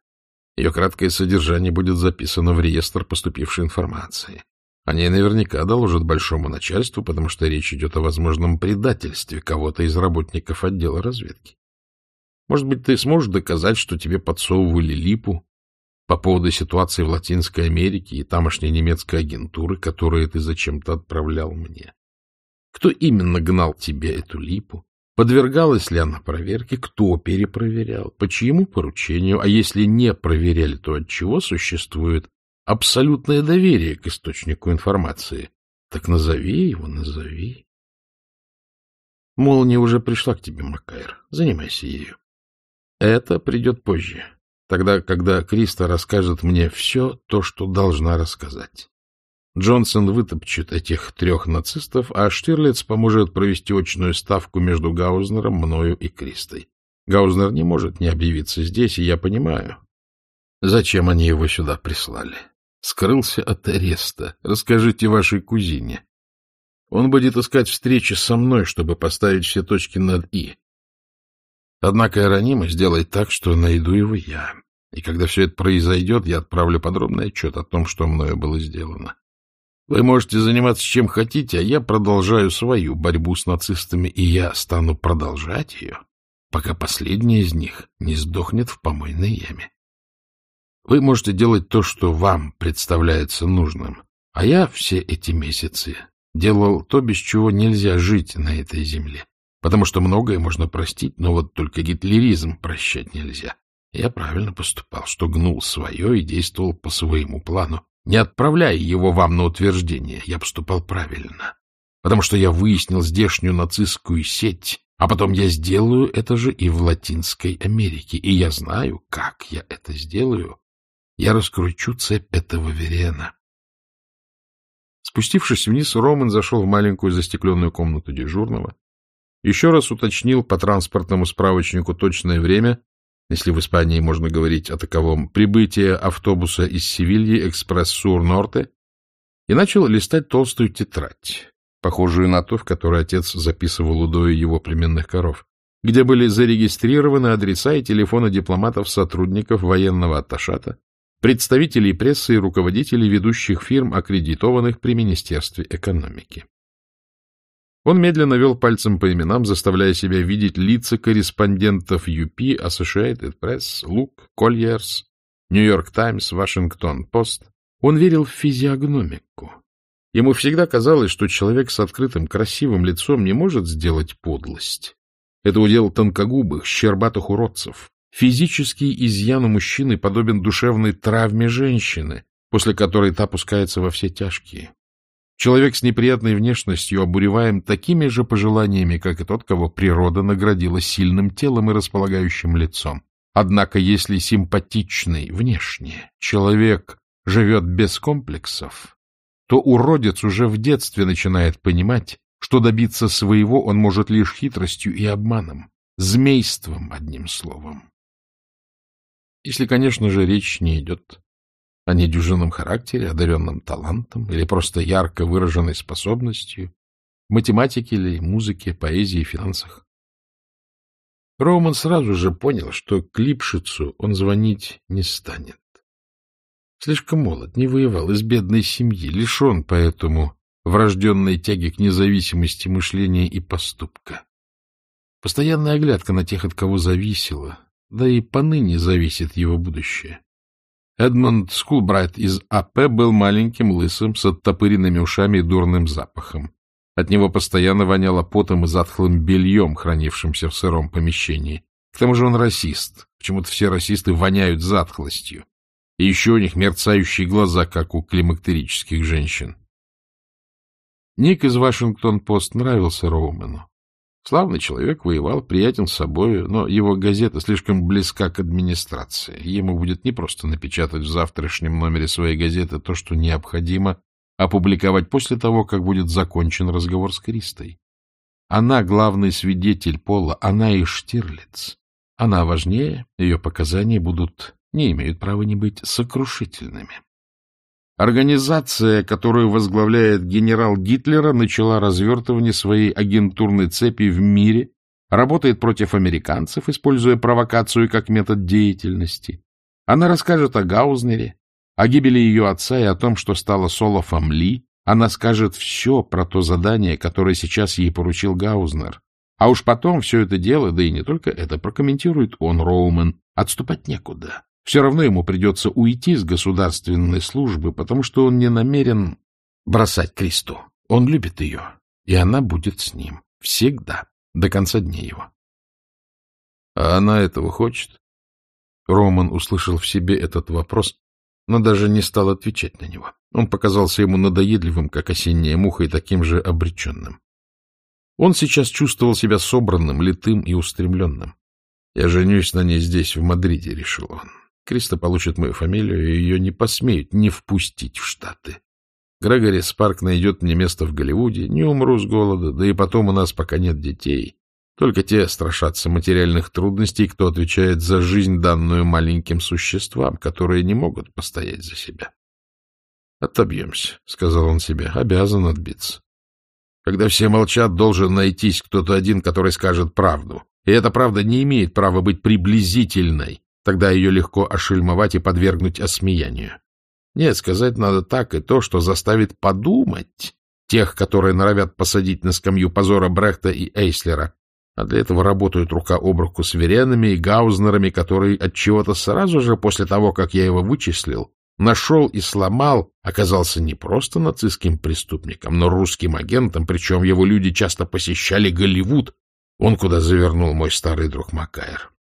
Ее краткое содержание будет записано в реестр поступившей информации. Они наверняка доложат большому начальству, потому что речь идет о возможном предательстве кого-то из работников отдела разведки. Может быть, ты сможешь доказать, что тебе подсовывали липу по поводу ситуации в Латинской Америке и тамошней немецкой агентуры, которую ты зачем-то отправлял мне? Кто именно гнал тебе эту липу? Подвергалась ли она проверке? Кто перепроверял? По чьему поручению? А если не проверяли, то от чего существует абсолютное доверие к источнику информации? Так назови его, назови. Молния уже пришла к тебе, Макайр. Занимайся ею. Это придет позже, тогда, когда Криста расскажет мне все то, что должна рассказать. Джонсон вытопчет этих трех нацистов, а Штирлиц поможет провести очную ставку между Гаузнером, мною и Кристой. Гаузнер не может не объявиться здесь, и я понимаю, зачем они его сюда прислали. Скрылся от ареста. Расскажите вашей кузине. Он будет искать встречи со мной, чтобы поставить все точки над «и». Однако Иеронима сделает так, что найду его я. И когда все это произойдет, я отправлю подробный отчет о том, что мною было сделано. Вы можете заниматься чем хотите, а я продолжаю свою борьбу с нацистами, и я стану продолжать ее, пока последний из них не сдохнет в помойной яме. Вы можете делать то, что вам представляется нужным, а я все эти месяцы делал то, без чего нельзя жить на этой земле, потому что многое можно простить, но вот только гитлеризм прощать нельзя. Я правильно поступал, что гнул свое и действовал по своему плану, не отправляя его вам на утверждение, я поступал правильно, потому что я выяснил здешнюю нацистскую сеть, а потом я сделаю это же и в Латинской Америке, и я знаю, как я это сделаю. Я раскручу цепь этого Верена. Спустившись вниз, Роман зашел в маленькую застекленную комнату дежурного, еще раз уточнил по транспортному справочнику точное время если в Испании можно говорить о таковом, прибытие автобуса из Севильи экспресс-сур-норте, и начал листать толстую тетрадь, похожую на ту, в которой отец записывал удои его племенных коров, где были зарегистрированы адреса и телефоны дипломатов, сотрудников военного атташата, представителей прессы и руководителей ведущих фирм, аккредитованных при Министерстве экономики. Он медленно вел пальцем по именам, заставляя себя видеть лица корреспондентов UP, Associated Press, Look, Colliers, New York Times, Washington Post. Он верил в физиогномику. Ему всегда казалось, что человек с открытым красивым лицом не может сделать подлость. Это удел тонкогубых, щербатых уродцев. Физический изъян у мужчины подобен душевной травме женщины, после которой та пускается во все тяжкие. Человек с неприятной внешностью обуреваем такими же пожеланиями, как и тот, кого природа наградила сильным телом и располагающим лицом. Однако, если симпатичный внешне человек живет без комплексов, то уродец уже в детстве начинает понимать, что добиться своего он может лишь хитростью и обманом, змейством, одним словом. Если, конечно же, речь не идет о недюжинном характере, одаренном талантом или просто ярко выраженной способностью, математике или музыке, поэзии, финансах. Роман сразу же понял, что к Липшицу он звонить не станет. Слишком молод, не воевал, из бедной семьи, лишен поэтому врожденной тяги к независимости мышления и поступка. Постоянная оглядка на тех, от кого зависело, да и поныне зависит его будущее. Эдмонд Скулбрайт из АП был маленьким, лысым, с оттопыренными ушами и дурным запахом. От него постоянно воняло потом и затхлым бельем, хранившимся в сыром помещении. К тому же он расист. Почему-то все расисты воняют затхлостью. И еще у них мерцающие глаза, как у климактерических женщин. Ник из Вашингтон-Пост нравился Роумену. Славный человек, воевал, приятен с собой, но его газета слишком близка к администрации. Ему будет непросто напечатать в завтрашнем номере своей газеты то, что необходимо опубликовать после того, как будет закончен разговор с Кристой. Она главный свидетель Пола, она и Штирлиц. Она важнее, ее показания будут, не имеют права не быть, сокрушительными. Организация, которую возглавляет генерал Гитлера, начала развертывание своей агентурной цепи в мире, работает против американцев, используя провокацию как метод деятельности. Она расскажет о Гаузнере, о гибели ее отца и о том, что стало с Олафом Ли. Она скажет все про то задание, которое сейчас ей поручил Гаузнер. А уж потом все это дело, да и не только это, прокомментирует он, Роумен. Отступать некуда. Все равно ему придется уйти с государственной службы, потому что он не намерен бросать Кристу. Он любит ее, и она будет с ним. Всегда, до конца дней его. А она этого хочет? Роман услышал в себе этот вопрос, но даже не стал отвечать на него. Он показался ему надоедливым, как осенняя муха, и таким же обреченным. Он сейчас чувствовал себя собранным, литым и устремленным. «Я женюсь на ней здесь, в Мадриде», — решил он. Криста получит мою фамилию, и ее не посмеют не впустить в Штаты. Грегори Спарк найдет мне место в Голливуде, не умру с голода, да и потом у нас пока нет детей. Только те страшатся материальных трудностей, кто отвечает за жизнь, данную маленьким существам, которые не могут постоять за себя. «Отобьемся», — сказал он себе, — «обязан отбиться. Когда все молчат, должен найтись кто-то один, который скажет правду. И эта правда не имеет права быть приблизительной, Тогда ее легко ошельмовать и подвергнуть осмеянию. Нет, сказать надо так и то, что заставит подумать тех, которые норовят посадить на скамью позора Брехта и Эйслера. А для этого работают рука об руку с Веренами и Гаузнерами, который от чего-то сразу же после того, как я его вычислил, нашел и сломал, оказался не просто нацистским преступником, но русским агентом, причем его люди часто посещали Голливуд, он куда завернул мой старый друг Макайр.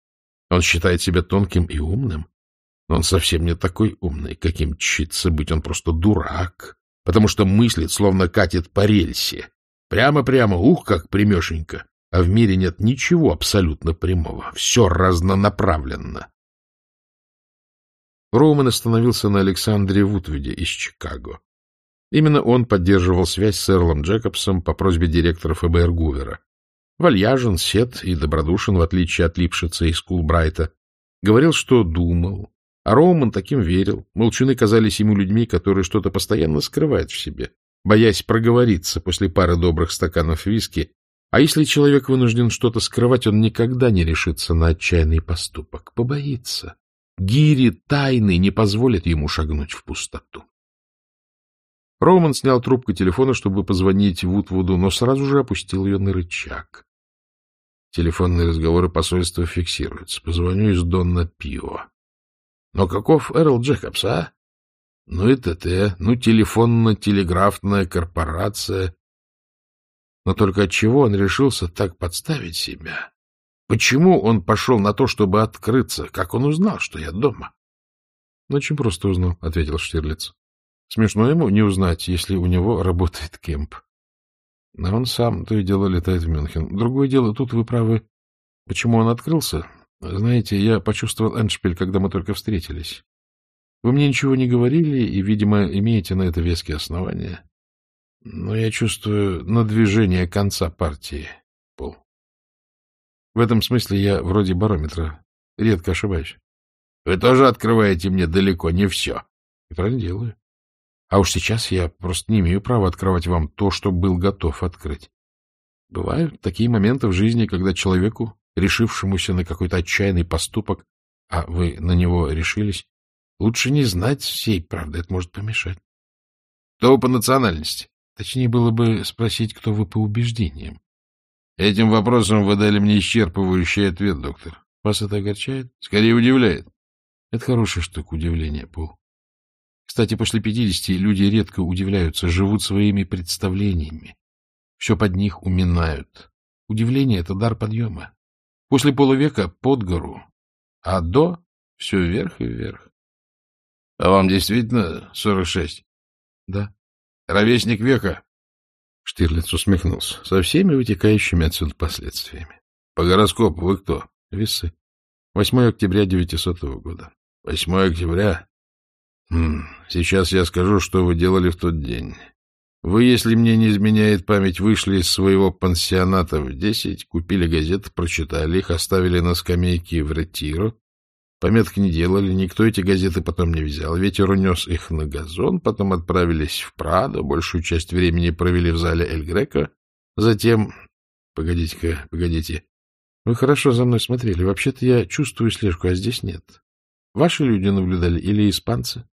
Он считает себя тонким и умным. Но он совсем не такой умный, каким чится быть. Он просто дурак, потому что мыслит, словно катит по рельсе. Прямо-прямо, ух, как примешенько. А в мире нет ничего абсолютно прямого. Все разнонаправленно. Роуман остановился на Александре Вудвиде из Чикаго. Именно он поддерживал связь с Эрлом Джекобсом по просьбе директора ФБР Гувера. Вальяжен, сед и добродушен, в отличие от Липшица и Скулбрайта. Говорил, что думал. А Роуман таким верил. Молчуны казались ему людьми, которые что-то постоянно скрывают в себе, боясь проговориться после пары добрых стаканов виски. А если человек вынужден что-то скрывать, он никогда не решится на отчаянный поступок, побоится. Гири тайны не позволят ему шагнуть в пустоту. Роуман снял трубку телефона, чтобы позвонить Вудвуду, но сразу же опустил ее на рычаг. Телефонные разговоры посольства фиксируются. Позвоню из Донна Пио. Но каков Эрл Джекобс, а? Ну и ТТ, ну телефонно-телеграфная корпорация. Но только от чего он решился так подставить себя? Почему он пошел на то, чтобы открыться? Как он узнал, что я дома? — Очень просто узнал, — ответил Штирлиц. Смешно ему не узнать, если у него работает Кемп. А он сам то и дело летает в Мюнхен. Другое дело, тут вы правы. Почему он открылся? Знаете, я почувствовал Эншпиль, когда мы только встретились. Вы мне ничего не говорили и, видимо, имеете на это веские основания. Но я чувствую надвижение конца партии, Пол. В этом смысле я вроде барометра. Редко ошибаюсь. Вы тоже открываете мне далеко не все. И правильно делаю. А уж сейчас я просто не имею права открывать вам то, что был готов открыть. Бывают такие моменты в жизни, когда человеку, решившемуся на какой-то отчаянный поступок, а вы на него решились, лучше не знать всей правды, это может помешать. Кто вы по национальности? Точнее было бы спросить, кто вы по убеждениям. Этим вопросом вы дали мне исчерпывающий ответ, доктор. Вас это огорчает? Скорее удивляет. Это хорошая штука, удивление, Пол. Кстати, после пятидесяти люди редко удивляются, живут своими представлениями. Все под них уминают. Удивление — это дар подъема. После полувека под гору, а до — все вверх и вверх. — А вам действительно сорок шесть? — Да. — Ровесник века? Штирлиц усмехнулся. Со всеми вытекающими отсюда последствиями. — По гороскопу вы кто? — Весы. 8 октября 900 года. — 8 октября? Хм, сейчас я скажу, что вы делали в тот день. Вы, если мне не изменяет память, вышли из своего пансионата в десять, купили газеты, прочитали их, оставили на скамейке в ретиро, Пометок не делали, никто эти газеты потом не взял. Ветер унес их на газон, потом отправились в Прадо, большую часть времени провели в зале Эль Греко. Затем... Погодите-ка, погодите. Вы хорошо за мной смотрели. Вообще-то я чувствую слежку, а здесь нет. Ваши люди наблюдали или испанцы? —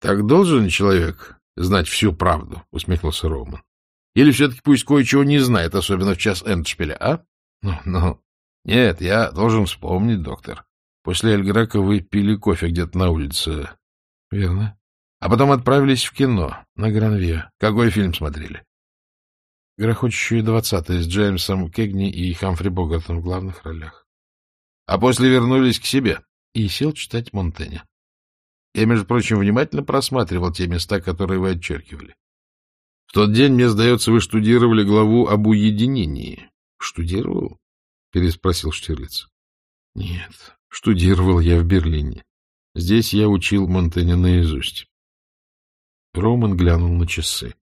Так должен человек знать всю правду, — усмехнулся Роман. — Или все-таки пусть кое-чего не знает, особенно в час эндшпиля, а? Ну, ну. Нет, я должен вспомнить, доктор. После Эльгрека вы пили кофе где-то на улице. — Верно. А потом отправились в кино на Гранве. Какой фильм смотрели? — Грохочущие двадцатые с Джеймсом Кегни и Хамфри Богартом в главных ролях. — А после вернулись к себе? И сел читать Монтэня. Я, между прочим, внимательно просматривал те места, которые вы отчеркивали. В тот день, мне сдается, вы штудировали главу об уединении. — Штудировал? — переспросил Штирлиц. — Нет, Штудировал я в Берлине. Здесь я учил Монтэня наизусть. Роман глянул на часы.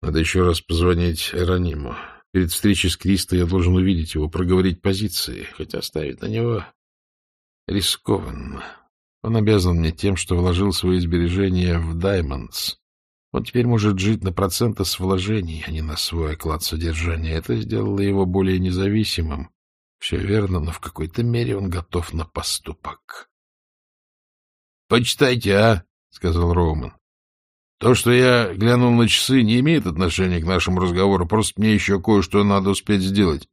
Надо еще раз позвонить Эрониму. Перед встречей с Кристо я должен увидеть его, проговорить позиции, хотя ставить на него рискованно. Он обязан мне тем, что вложил свои сбережения в Даймондс. Он теперь может жить на проценты с вложений, а не на свой оклад содержания. Это сделало его более независимым. Все верно, но в какой-то мере он готов на поступок. — Почитайте, а, — сказал Роуман. — То, что я глянул на часы, не имеет отношения к нашему разговору, просто мне еще кое-что надо успеть сделать.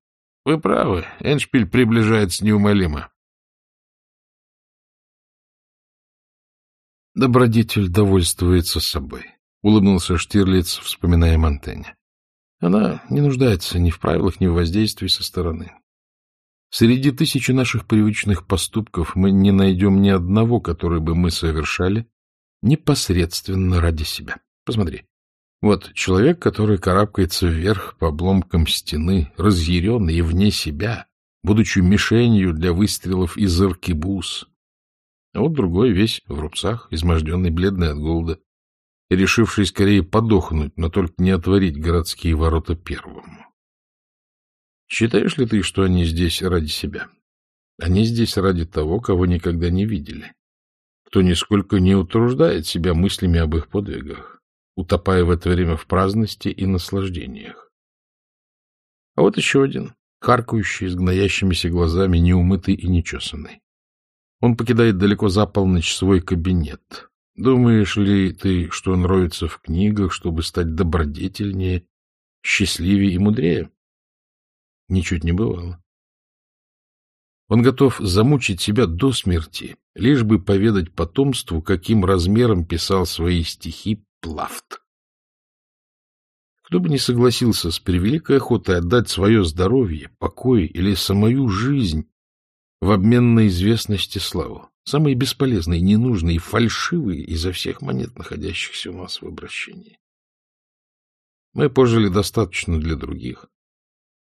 Вы правы, Эншпиль приближается неумолимо. Добродетель довольствуется собой, — улыбнулся Штирлиц, вспоминая Монтэня. Она не нуждается ни в правилах, ни в воздействии со стороны. Среди тысячи наших привычных поступков мы не найдем ни одного, который бы мы совершали непосредственно ради себя. Посмотри. Вот человек, который карабкается вверх по обломкам стены, разъяренный и вне себя, будучи мишенью для выстрелов из аркебуз. А вот другой весь в рубцах, изможденный, бледный от голода, и решивший скорее подохнуть, но только не отворить городские ворота первому. Считаешь ли ты, что они здесь ради себя? Они здесь ради того, кого никогда не видели, кто нисколько не утруждает себя мыслями об их подвигах, утопая в это время в праздности и наслаждениях. А вот еще один, харкающий, с гноящимися глазами, неумытый и нечесанный. Он покидает далеко за полночь свой кабинет. Думаешь ли ты, что он роется в книгах, чтобы стать добродетельнее, счастливее и мудрее? Ничуть не бывало. Он готов замучить себя до смерти, лишь бы поведать потомству, каким размером писал свои стихи Плафт. Кто бы не согласился с превеликой охотой отдать свое здоровье, покой или самую жизнь в обмен на известность и славу, самые бесполезные, ненужные фальшивые изо всех монет, находящихся у нас в обращении. Мы пожили достаточно для других,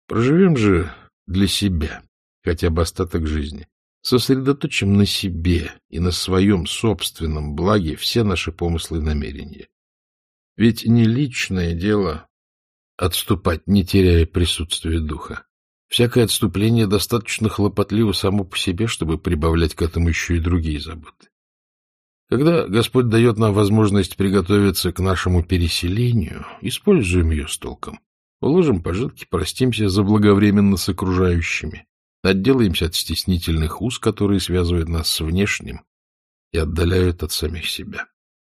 Проживем же для себя хотя бы остаток жизни. Сосредоточим на себе и на своем собственном благе все наши помыслы и намерения. Ведь не личное дело отступать, не теряя присутствия духа. Всякое отступление достаточно хлопотливо само по себе, чтобы прибавлять к этому еще и другие заботы. Когда Господь дает нам возможность приготовиться к нашему переселению, используем ее с толком. Уложим пожитки, простимся заблаговременно с окружающими, отделаемся от стеснительных уз, которые связывают нас с внешним и отдаляют от самих себя.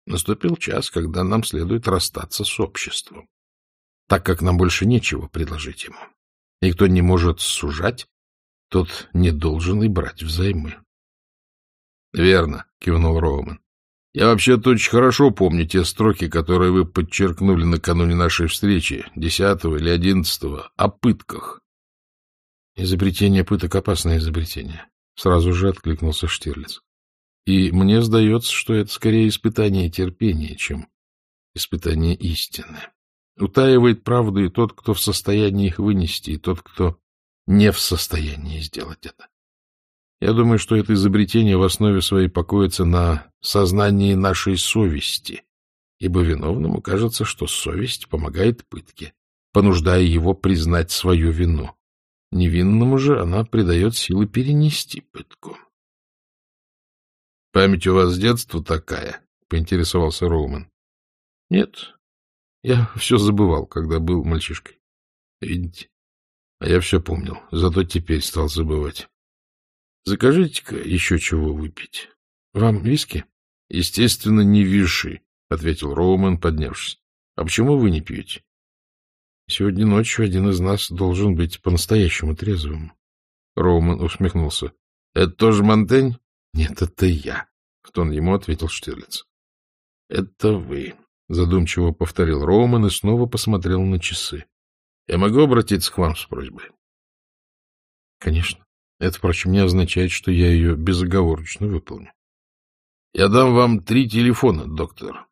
Наступил час, когда нам следует расстаться с обществом, так как нам больше нечего предложить ему. И кто не может сужать, тот не должен и брать взаймы. — Верно, — кивнул Роуман. Я вообще-то очень хорошо помню те строки, которые вы подчеркнули накануне нашей встречи, десятого или одиннадцатого, о пытках. Изобретение пыток — опасное изобретение. Сразу же откликнулся Штирлиц. И мне сдается, что это скорее испытание терпения, чем испытание истины. Утаивает правду и тот, кто в состоянии их вынести, и тот, кто не в состоянии сделать это. Я думаю, что это изобретение в основе своей покоится на сознании нашей совести, ибо виновному кажется, что совесть помогает пытке, понуждая его признать свою вину. Невинному же она придает силы перенести пытку. — Память у вас с детства такая? — поинтересовался Роуман. — Нет, я все забывал, когда был мальчишкой. Видите? А я все помнил, зато теперь стал забывать. Закажите-ка еще чего выпить. Вам виски? Естественно, не виши, — ответил Роуман, поднявшись. А почему вы не пьете? Сегодня ночью один из нас должен быть по-настоящему трезвым. Роуман усмехнулся. — Это тоже Монтень? — Нет, это я, — в тон ему ответил Штирлиц. — Это вы, — задумчиво повторил Роуман и снова посмотрел на часы. — Я могу обратиться к вам с просьбой? — Конечно. Это, впрочем, не означает, что я ее безоговорочно выполню. — Я дам вам три телефона, доктор.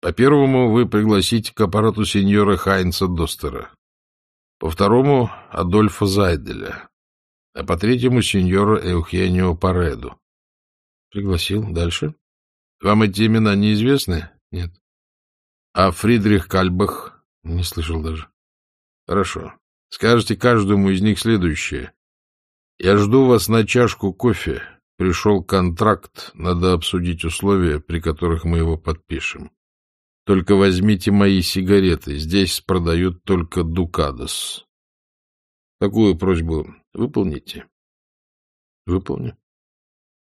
По первому вы пригласите к аппарату сеньора Хайнца Достера. По второму — Адольфа Зайделя. А по третьему — сеньора Эухенио Пареду. Пригласил. Дальше? Вам эти имена неизвестны? Нет. А Фридрих Кальбах? Не слышал даже. Хорошо. Скажите каждому из них следующее. Я жду вас на чашку кофе. Пришел контракт, надо обсудить условия, при которых мы его подпишем. Только возьмите мои сигареты. Здесь продают только Дукадос. Такую просьбу выполните. Выполню.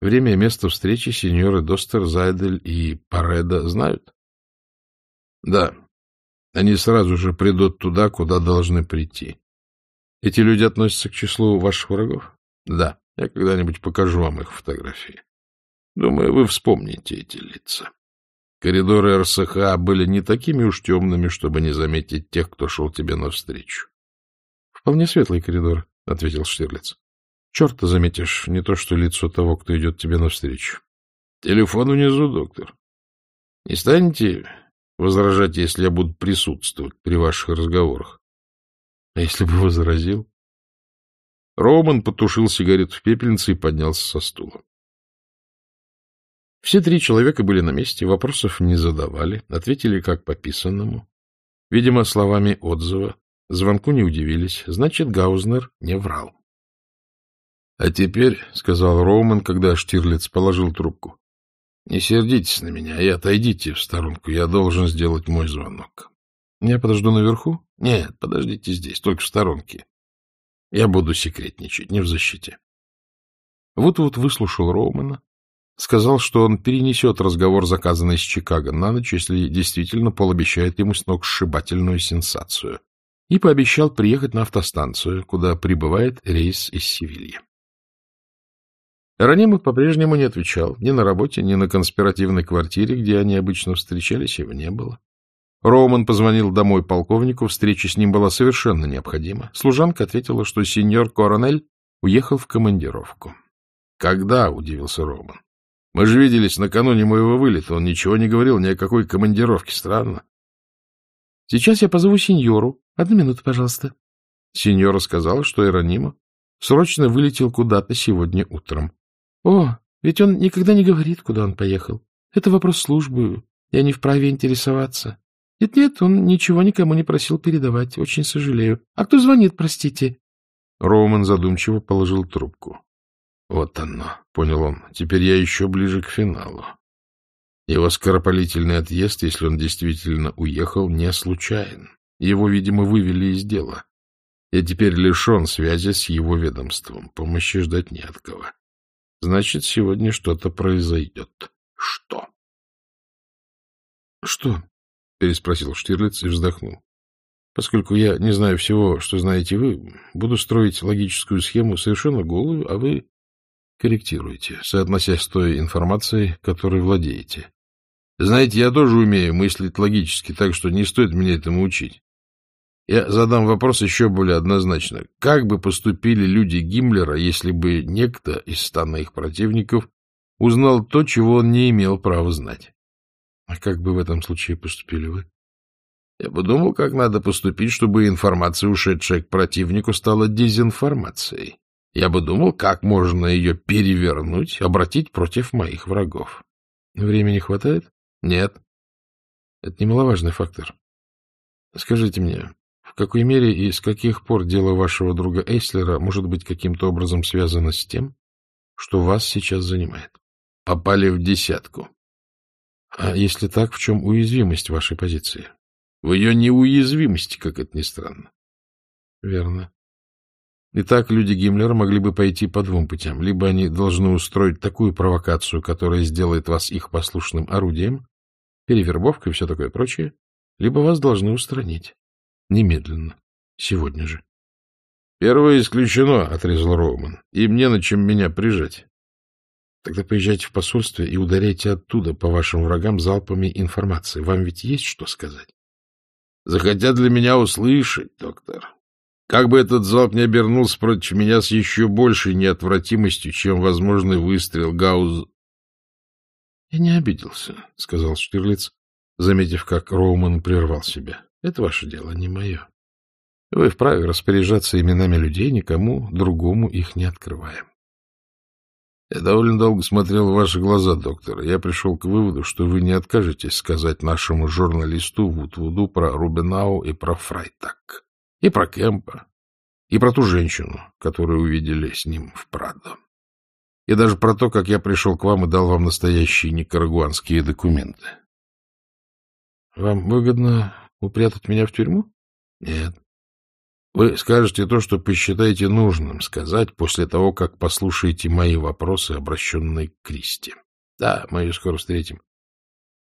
Время и место встречи сеньоры Достер, Зайдель и Пареда знают? Да. Они сразу же придут туда, куда должны прийти. Эти люди относятся к числу ваших врагов? Да. Я когда-нибудь покажу вам их фотографии. Думаю, вы вспомните эти лица. Коридоры РСХ были не такими уж темными, чтобы не заметить тех, кто шел тебе навстречу. — Вполне светлый коридор, — ответил Штирлиц. — Черта заметишь, не то что лицо того, кто идет тебе навстречу. — Телефон внизу, доктор. Не станете возражать, если я буду присутствовать при ваших разговорах? — А если бы возразил? Роман потушил сигарету в пепельнице и поднялся со стула. Все три человека были на месте, вопросов не задавали, ответили как по писанному. Видимо, словами отзыва. Звонку не удивились, значит, Гаузнер не врал. — А теперь, — сказал Роуман, когда Штирлиц положил трубку, — не сердитесь на меня и отойдите в сторонку, я должен сделать мой звонок. — Я подожду наверху? — Нет, подождите здесь, только в сторонке. Я буду секретничать, не в защите. Вот-вот выслушал Роумана, Сказал, что он перенесет разговор, заказанный с Чикаго, на ночь, если действительно Пол обещает ему с ног сшибательную сенсацию. И пообещал приехать на автостанцию, куда прибывает рейс из Севильи. Ранимов по-прежнему не отвечал. Ни на работе, ни на конспиративной квартире, где они обычно встречались, его не было. Роуман позвонил домой полковнику, встреча с ним была совершенно необходима. Служанка ответила, что сеньор Коронель уехал в командировку. «Когда?» — удивился Роуман. Мы же виделись накануне моего вылета. Он ничего не говорил ни о какой командировке. Странно. — Сейчас я позову сеньору. Одну минуту, пожалуйста. Сеньора сказала, что Иронима срочно вылетел куда-то сегодня утром. — О, ведь он никогда не говорит, куда он поехал. Это вопрос службы. Я не вправе интересоваться. Нет-нет, он ничего никому не просил передавать. Очень сожалею. А кто звонит, простите? Роман задумчиво положил трубку. Вот оно, — понял он, — теперь я еще ближе к финалу. Его скоропалительный отъезд, если он действительно уехал, не случайен. Его, видимо, вывели из дела. Я теперь лишен связи с его ведомством. Помощи ждать не от кого. Значит, сегодня что-то произойдет. Что? — Что? — переспросил Штирлиц и вздохнул. — Поскольку я не знаю всего, что знаете вы, буду строить логическую схему совершенно голую, а вы корректируйте, соотносясь с той информацией, которой владеете. Знаете, я тоже умею мыслить логически, так что не стоит меня этому учить. Я задам вопрос еще более однозначно. Как бы поступили люди Гиммлера, если бы некто из стана их противников узнал то, чего он не имел права знать? А как бы в этом случае поступили вы? Я бы думал, как надо поступить, чтобы информация, ушедшая к противнику, стала дезинформацией. Я бы думал, как можно ее перевернуть, обратить против моих врагов. Времени хватает? Нет. Это немаловажный фактор. Скажите мне, какой мере и с каких пор дело вашего друга Эйслера может быть каким-то образом связано с тем, что вас сейчас занимает? Попали в десятку. А если так, в чем уязвимость вашей позиции? В ее неуязвимости, как это ни странно. Верно. Итак, люди Гиммлера могли бы пойти по двум путям. Либо они должны устроить такую провокацию, которая сделает вас их послушным орудием, перевербовка и все такое прочее, либо вас должны устранить. Немедленно. Сегодня же. — Первое исключено, — отрезал Роуман. — Им не на чем меня прижать. Тогда поезжайте в посольство и ударяйте оттуда по вашим врагам залпами информации. Вам ведь есть что сказать? захотят для меня услышать, доктор. Как бы этот залп не обернулся против меня с еще большей неотвратимостью, чем возможный выстрел Гауз... — Я не обиделся, — сказал Штирлиц, заметив, как Роуман прервал себя. — Это ваше дело, не мое. Вы вправе распоряжаться именами людей, никому другому их не открывая. Я довольно долго смотрел в ваши глаза, доктор. Я пришел к выводу, что вы не откажетесь сказать нашему журналисту Вудвуду про Рубенау и про Фрайтак, и про Кемпа, и про ту женщину, которую увидели с ним в Прадо, и даже про то, как я пришел к вам и дал вам настоящие никарагуанские документы. Вам выгодно упрятать меня в тюрьму? Нет. Вы скажете то, что посчитаете нужным сказать после того, как послушаете мои вопросы, обращенные к Кристи. Да, мы ее скоро встретим.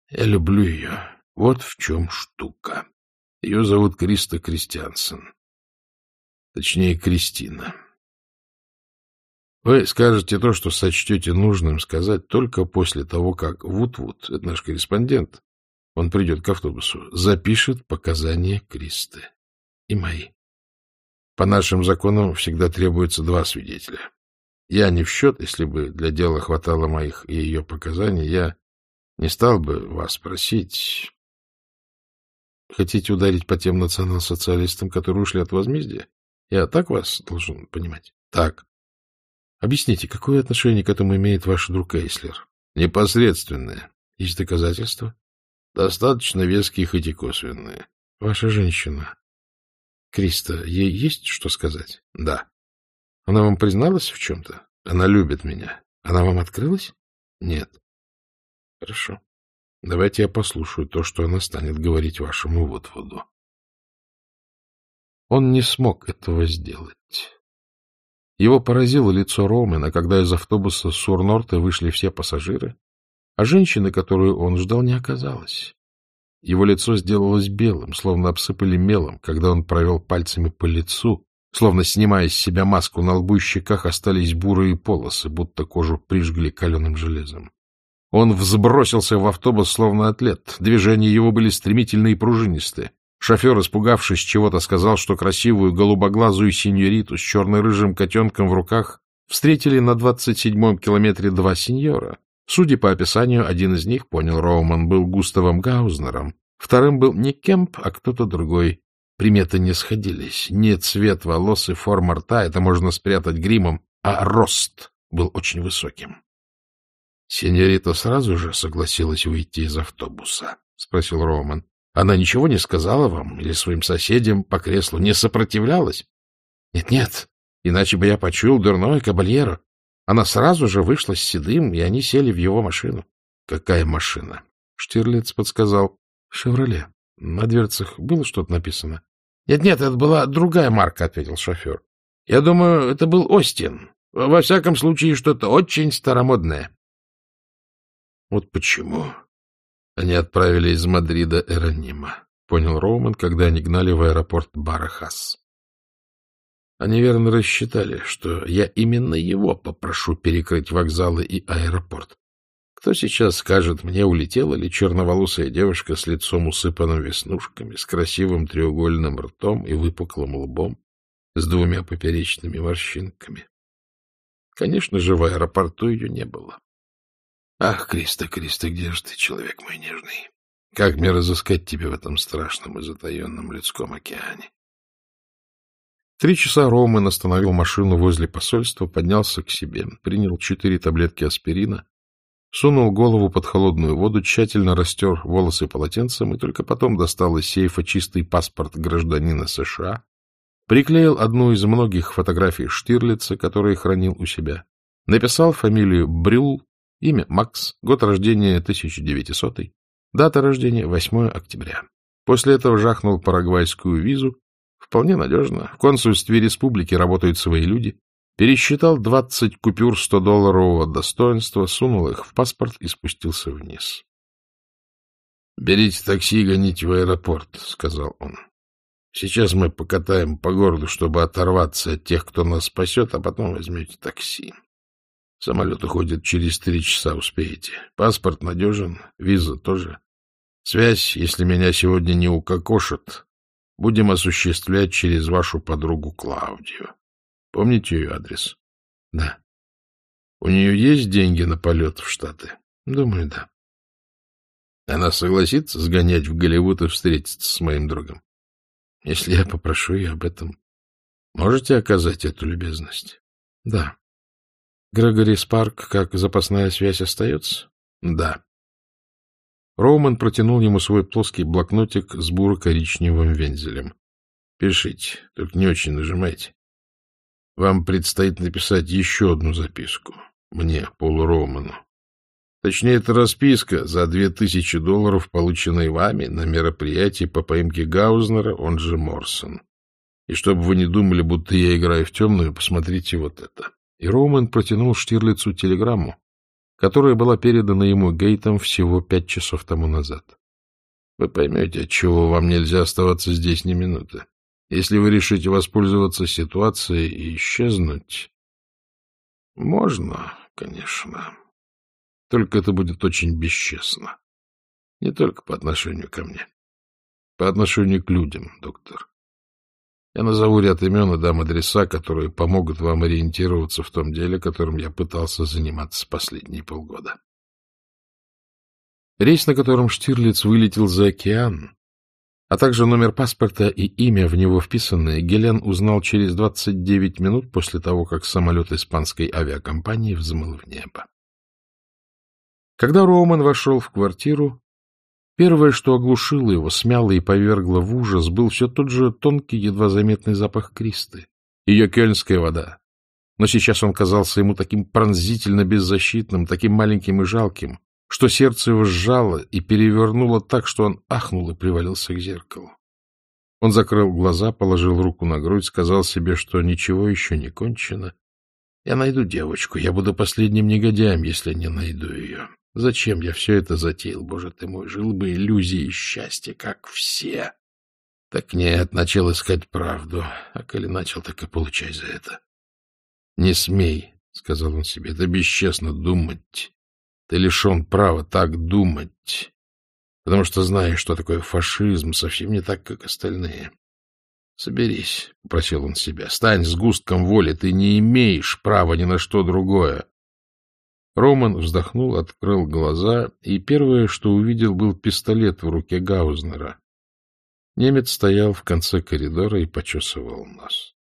Я люблю ее. Вот в чем штука. Ее зовут Криста Кристиансен. Точнее, Кристина. Вы скажете то, что сочтете нужным сказать только после того, как Вуд-Вуд, это наш корреспондент, он придет к автобусу, запишет показания Кристы и мои. По нашим законам всегда требуется два свидетеля. Я не в счет, если бы для дела хватало моих и ее показаний, я не стал бы вас просить. Хотите ударить по тем национал-социалистам, которые ушли от возмездия? Я так вас должен понимать? Так. Объясните, какое отношение к этому имеет ваш друг Эйслер? Непосредственное. Есть доказательства? Достаточно веские, хоть и косвенные. Ваша женщина Криста, ей есть что сказать? Да. Она вам призналась в чем-то? Она любит меня. Она вам открылась? Нет. Хорошо. Давайте я послушаю то, что она станет говорить вашему Вудвуду. Он не смог этого сделать. Его поразило лицо Ромена, когда из автобуса Сурнорта вышли все пассажиры, а женщины, которую он ждал, не оказалось. Его лицо сделалось белым, словно обсыпали мелом, когда он провел пальцами по лицу, словно снимая с себя маску, на лбу и щеках остались бурые полосы, будто кожу прижгли каленым железом. Он взбросился в автобус, словно атлет. Движения его были стремительные и пружинистые. Шофер, испугавшись чего-то, сказал, что красивую голубоглазую сеньориту с черно-рыжим котенком в руках встретили на двадцать седьмом километре два сеньора. Судя по описанию, один из них, понял Роуман, был Густавом Гаузнером, вторым был не Кемп, а кто-то другой. Приметы не сходились. Не цвет волос и форма рта, это можно спрятать гримом, а рост был очень высоким. — Сеньорита сразу же согласилась выйти из автобуса? — спросил Роман. — Она ничего не сказала вам или своим соседям по креслу? Не сопротивлялась? Нет, — Нет-нет, иначе бы я почуял дурное кабальеро. Она сразу же вышла с Седым, и они сели в его машину. — Какая машина? Штирлиц подсказал. — Шевроле. На дверцах было что-то написано? Нет, — Нет-нет, это была другая марка, — ответил шофер. — Я думаю, это был Остин. Во всяком случае, что-то очень старомодное. — Вот почему они отправили из Мадрида Эронима, — понял Роуман, когда они гнали в аэропорт Барахас. Они верно рассчитали, что я именно его попрошу перекрыть вокзалы и аэропорт. Кто сейчас скажет мне, улетела ли черноволосая девушка с лицом усыпанным веснушками, с красивым треугольным ртом и выпуклым лбом, с двумя поперечными морщинками? Конечно же, в аэропорту ее не было. Ах, Криста, Криста, где же ты, человек мой нежный? Как мне разыскать тебя в этом страшном и затаенном людском океане? Три часа Роман остановил машину возле посольства, поднялся к себе, принял четыре таблетки аспирина, сунул голову под холодную воду, тщательно растер волосы полотенцем и только потом достал из сейфа чистый паспорт гражданина США, приклеил одну из многих фотографий Штирлица, которые хранил у себя, написал фамилию Брюл, имя Макс, год рождения 1900, дата рождения 8 октября. После этого жахнул парагвайскую визу Вполне надежно. В консульстве республики работают свои люди. Пересчитал двадцать купюр 100-долларового достоинства, сунул их в паспорт и спустился вниз. — Берите такси и гоните в аэропорт, — сказал он. — Сейчас мы покатаем по городу, чтобы оторваться от тех, кто нас спасет, а потом возьмете такси. Самолет уходит через три часа, успеете. Паспорт надежен, виза тоже. Связь, если меня сегодня не укокошат, будем осуществлять через вашу подругу Клаудию. Помните ее адрес? — Да. — У нее есть деньги на полет в Штаты? — Думаю, да. — Она согласится сгонять в Голливуд и встретиться с моим другом? — Если я попрошу ее об этом. Можете оказать эту любезность? — Да. — Грегори Спарк как запасная связь остается? — Да. Роуман протянул ему свой плоский блокнотик с буро-коричневым вензелем. — Пишите, только не очень нажимайте. Вам предстоит написать еще одну записку. Мне, Полу Роуману. Точнее, это расписка за две тысячи долларов, полученная вами на мероприятии по поимке Гаузнера, он же Морсон. И чтобы вы не думали, будто я играю в темную, посмотрите вот это. И Роуман протянул Штирлицу телеграмму, которая была передана ему Гейтом всего пять часов тому назад. Вы поймете, отчего вам нельзя оставаться здесь ни минуты. Если вы решите воспользоваться ситуацией и исчезнуть, можно, конечно. Только это будет очень бесчестно. Не только по отношению ко мне. По отношению к людям, доктор. Я назову ряд имен и дам адреса, которые помогут вам ориентироваться в том деле, которым я пытался заниматься последние полгода. Рейс, на котором Штирлиц вылетел за океан, а также номер паспорта и имя в него вписанное, Гелен узнал через 29 минут после того, как самолет испанской авиакомпании взмыл в небо. Когда Роман вошел в квартиру, Первое, что оглушило его, смяло и повергло в ужас, был все тот же тонкий, едва заметный запах Кристы. Ее кельнская вода. Но сейчас он казался ему таким пронзительно беззащитным, таким маленьким и жалким, что сердце его сжало и перевернуло так, что он ахнул и привалился к зеркалу. Он закрыл глаза, положил руку на грудь, сказал себе, что ничего еще не кончено. Я найду девочку, я буду последним негодяем, если не найду ее. Зачем я все это затеял, боже ты мой? Жил бы иллюзией счастья, как все. Так нет, начал искать правду. А коли начал, так и получай за это. Не смей, — сказал он себе, — это бесчестно думать. Ты лишен права так думать, потому что знаешь, что такое фашизм, совсем не так, как остальные. Соберись, — попросил он себя, — стань сгустком воли, ты не имеешь права ни на что другое. Роман вздохнул, открыл глаза, и первое, что увидел, был пистолет в руке Гаузнера. Немец стоял в конце коридора и почесывал нос.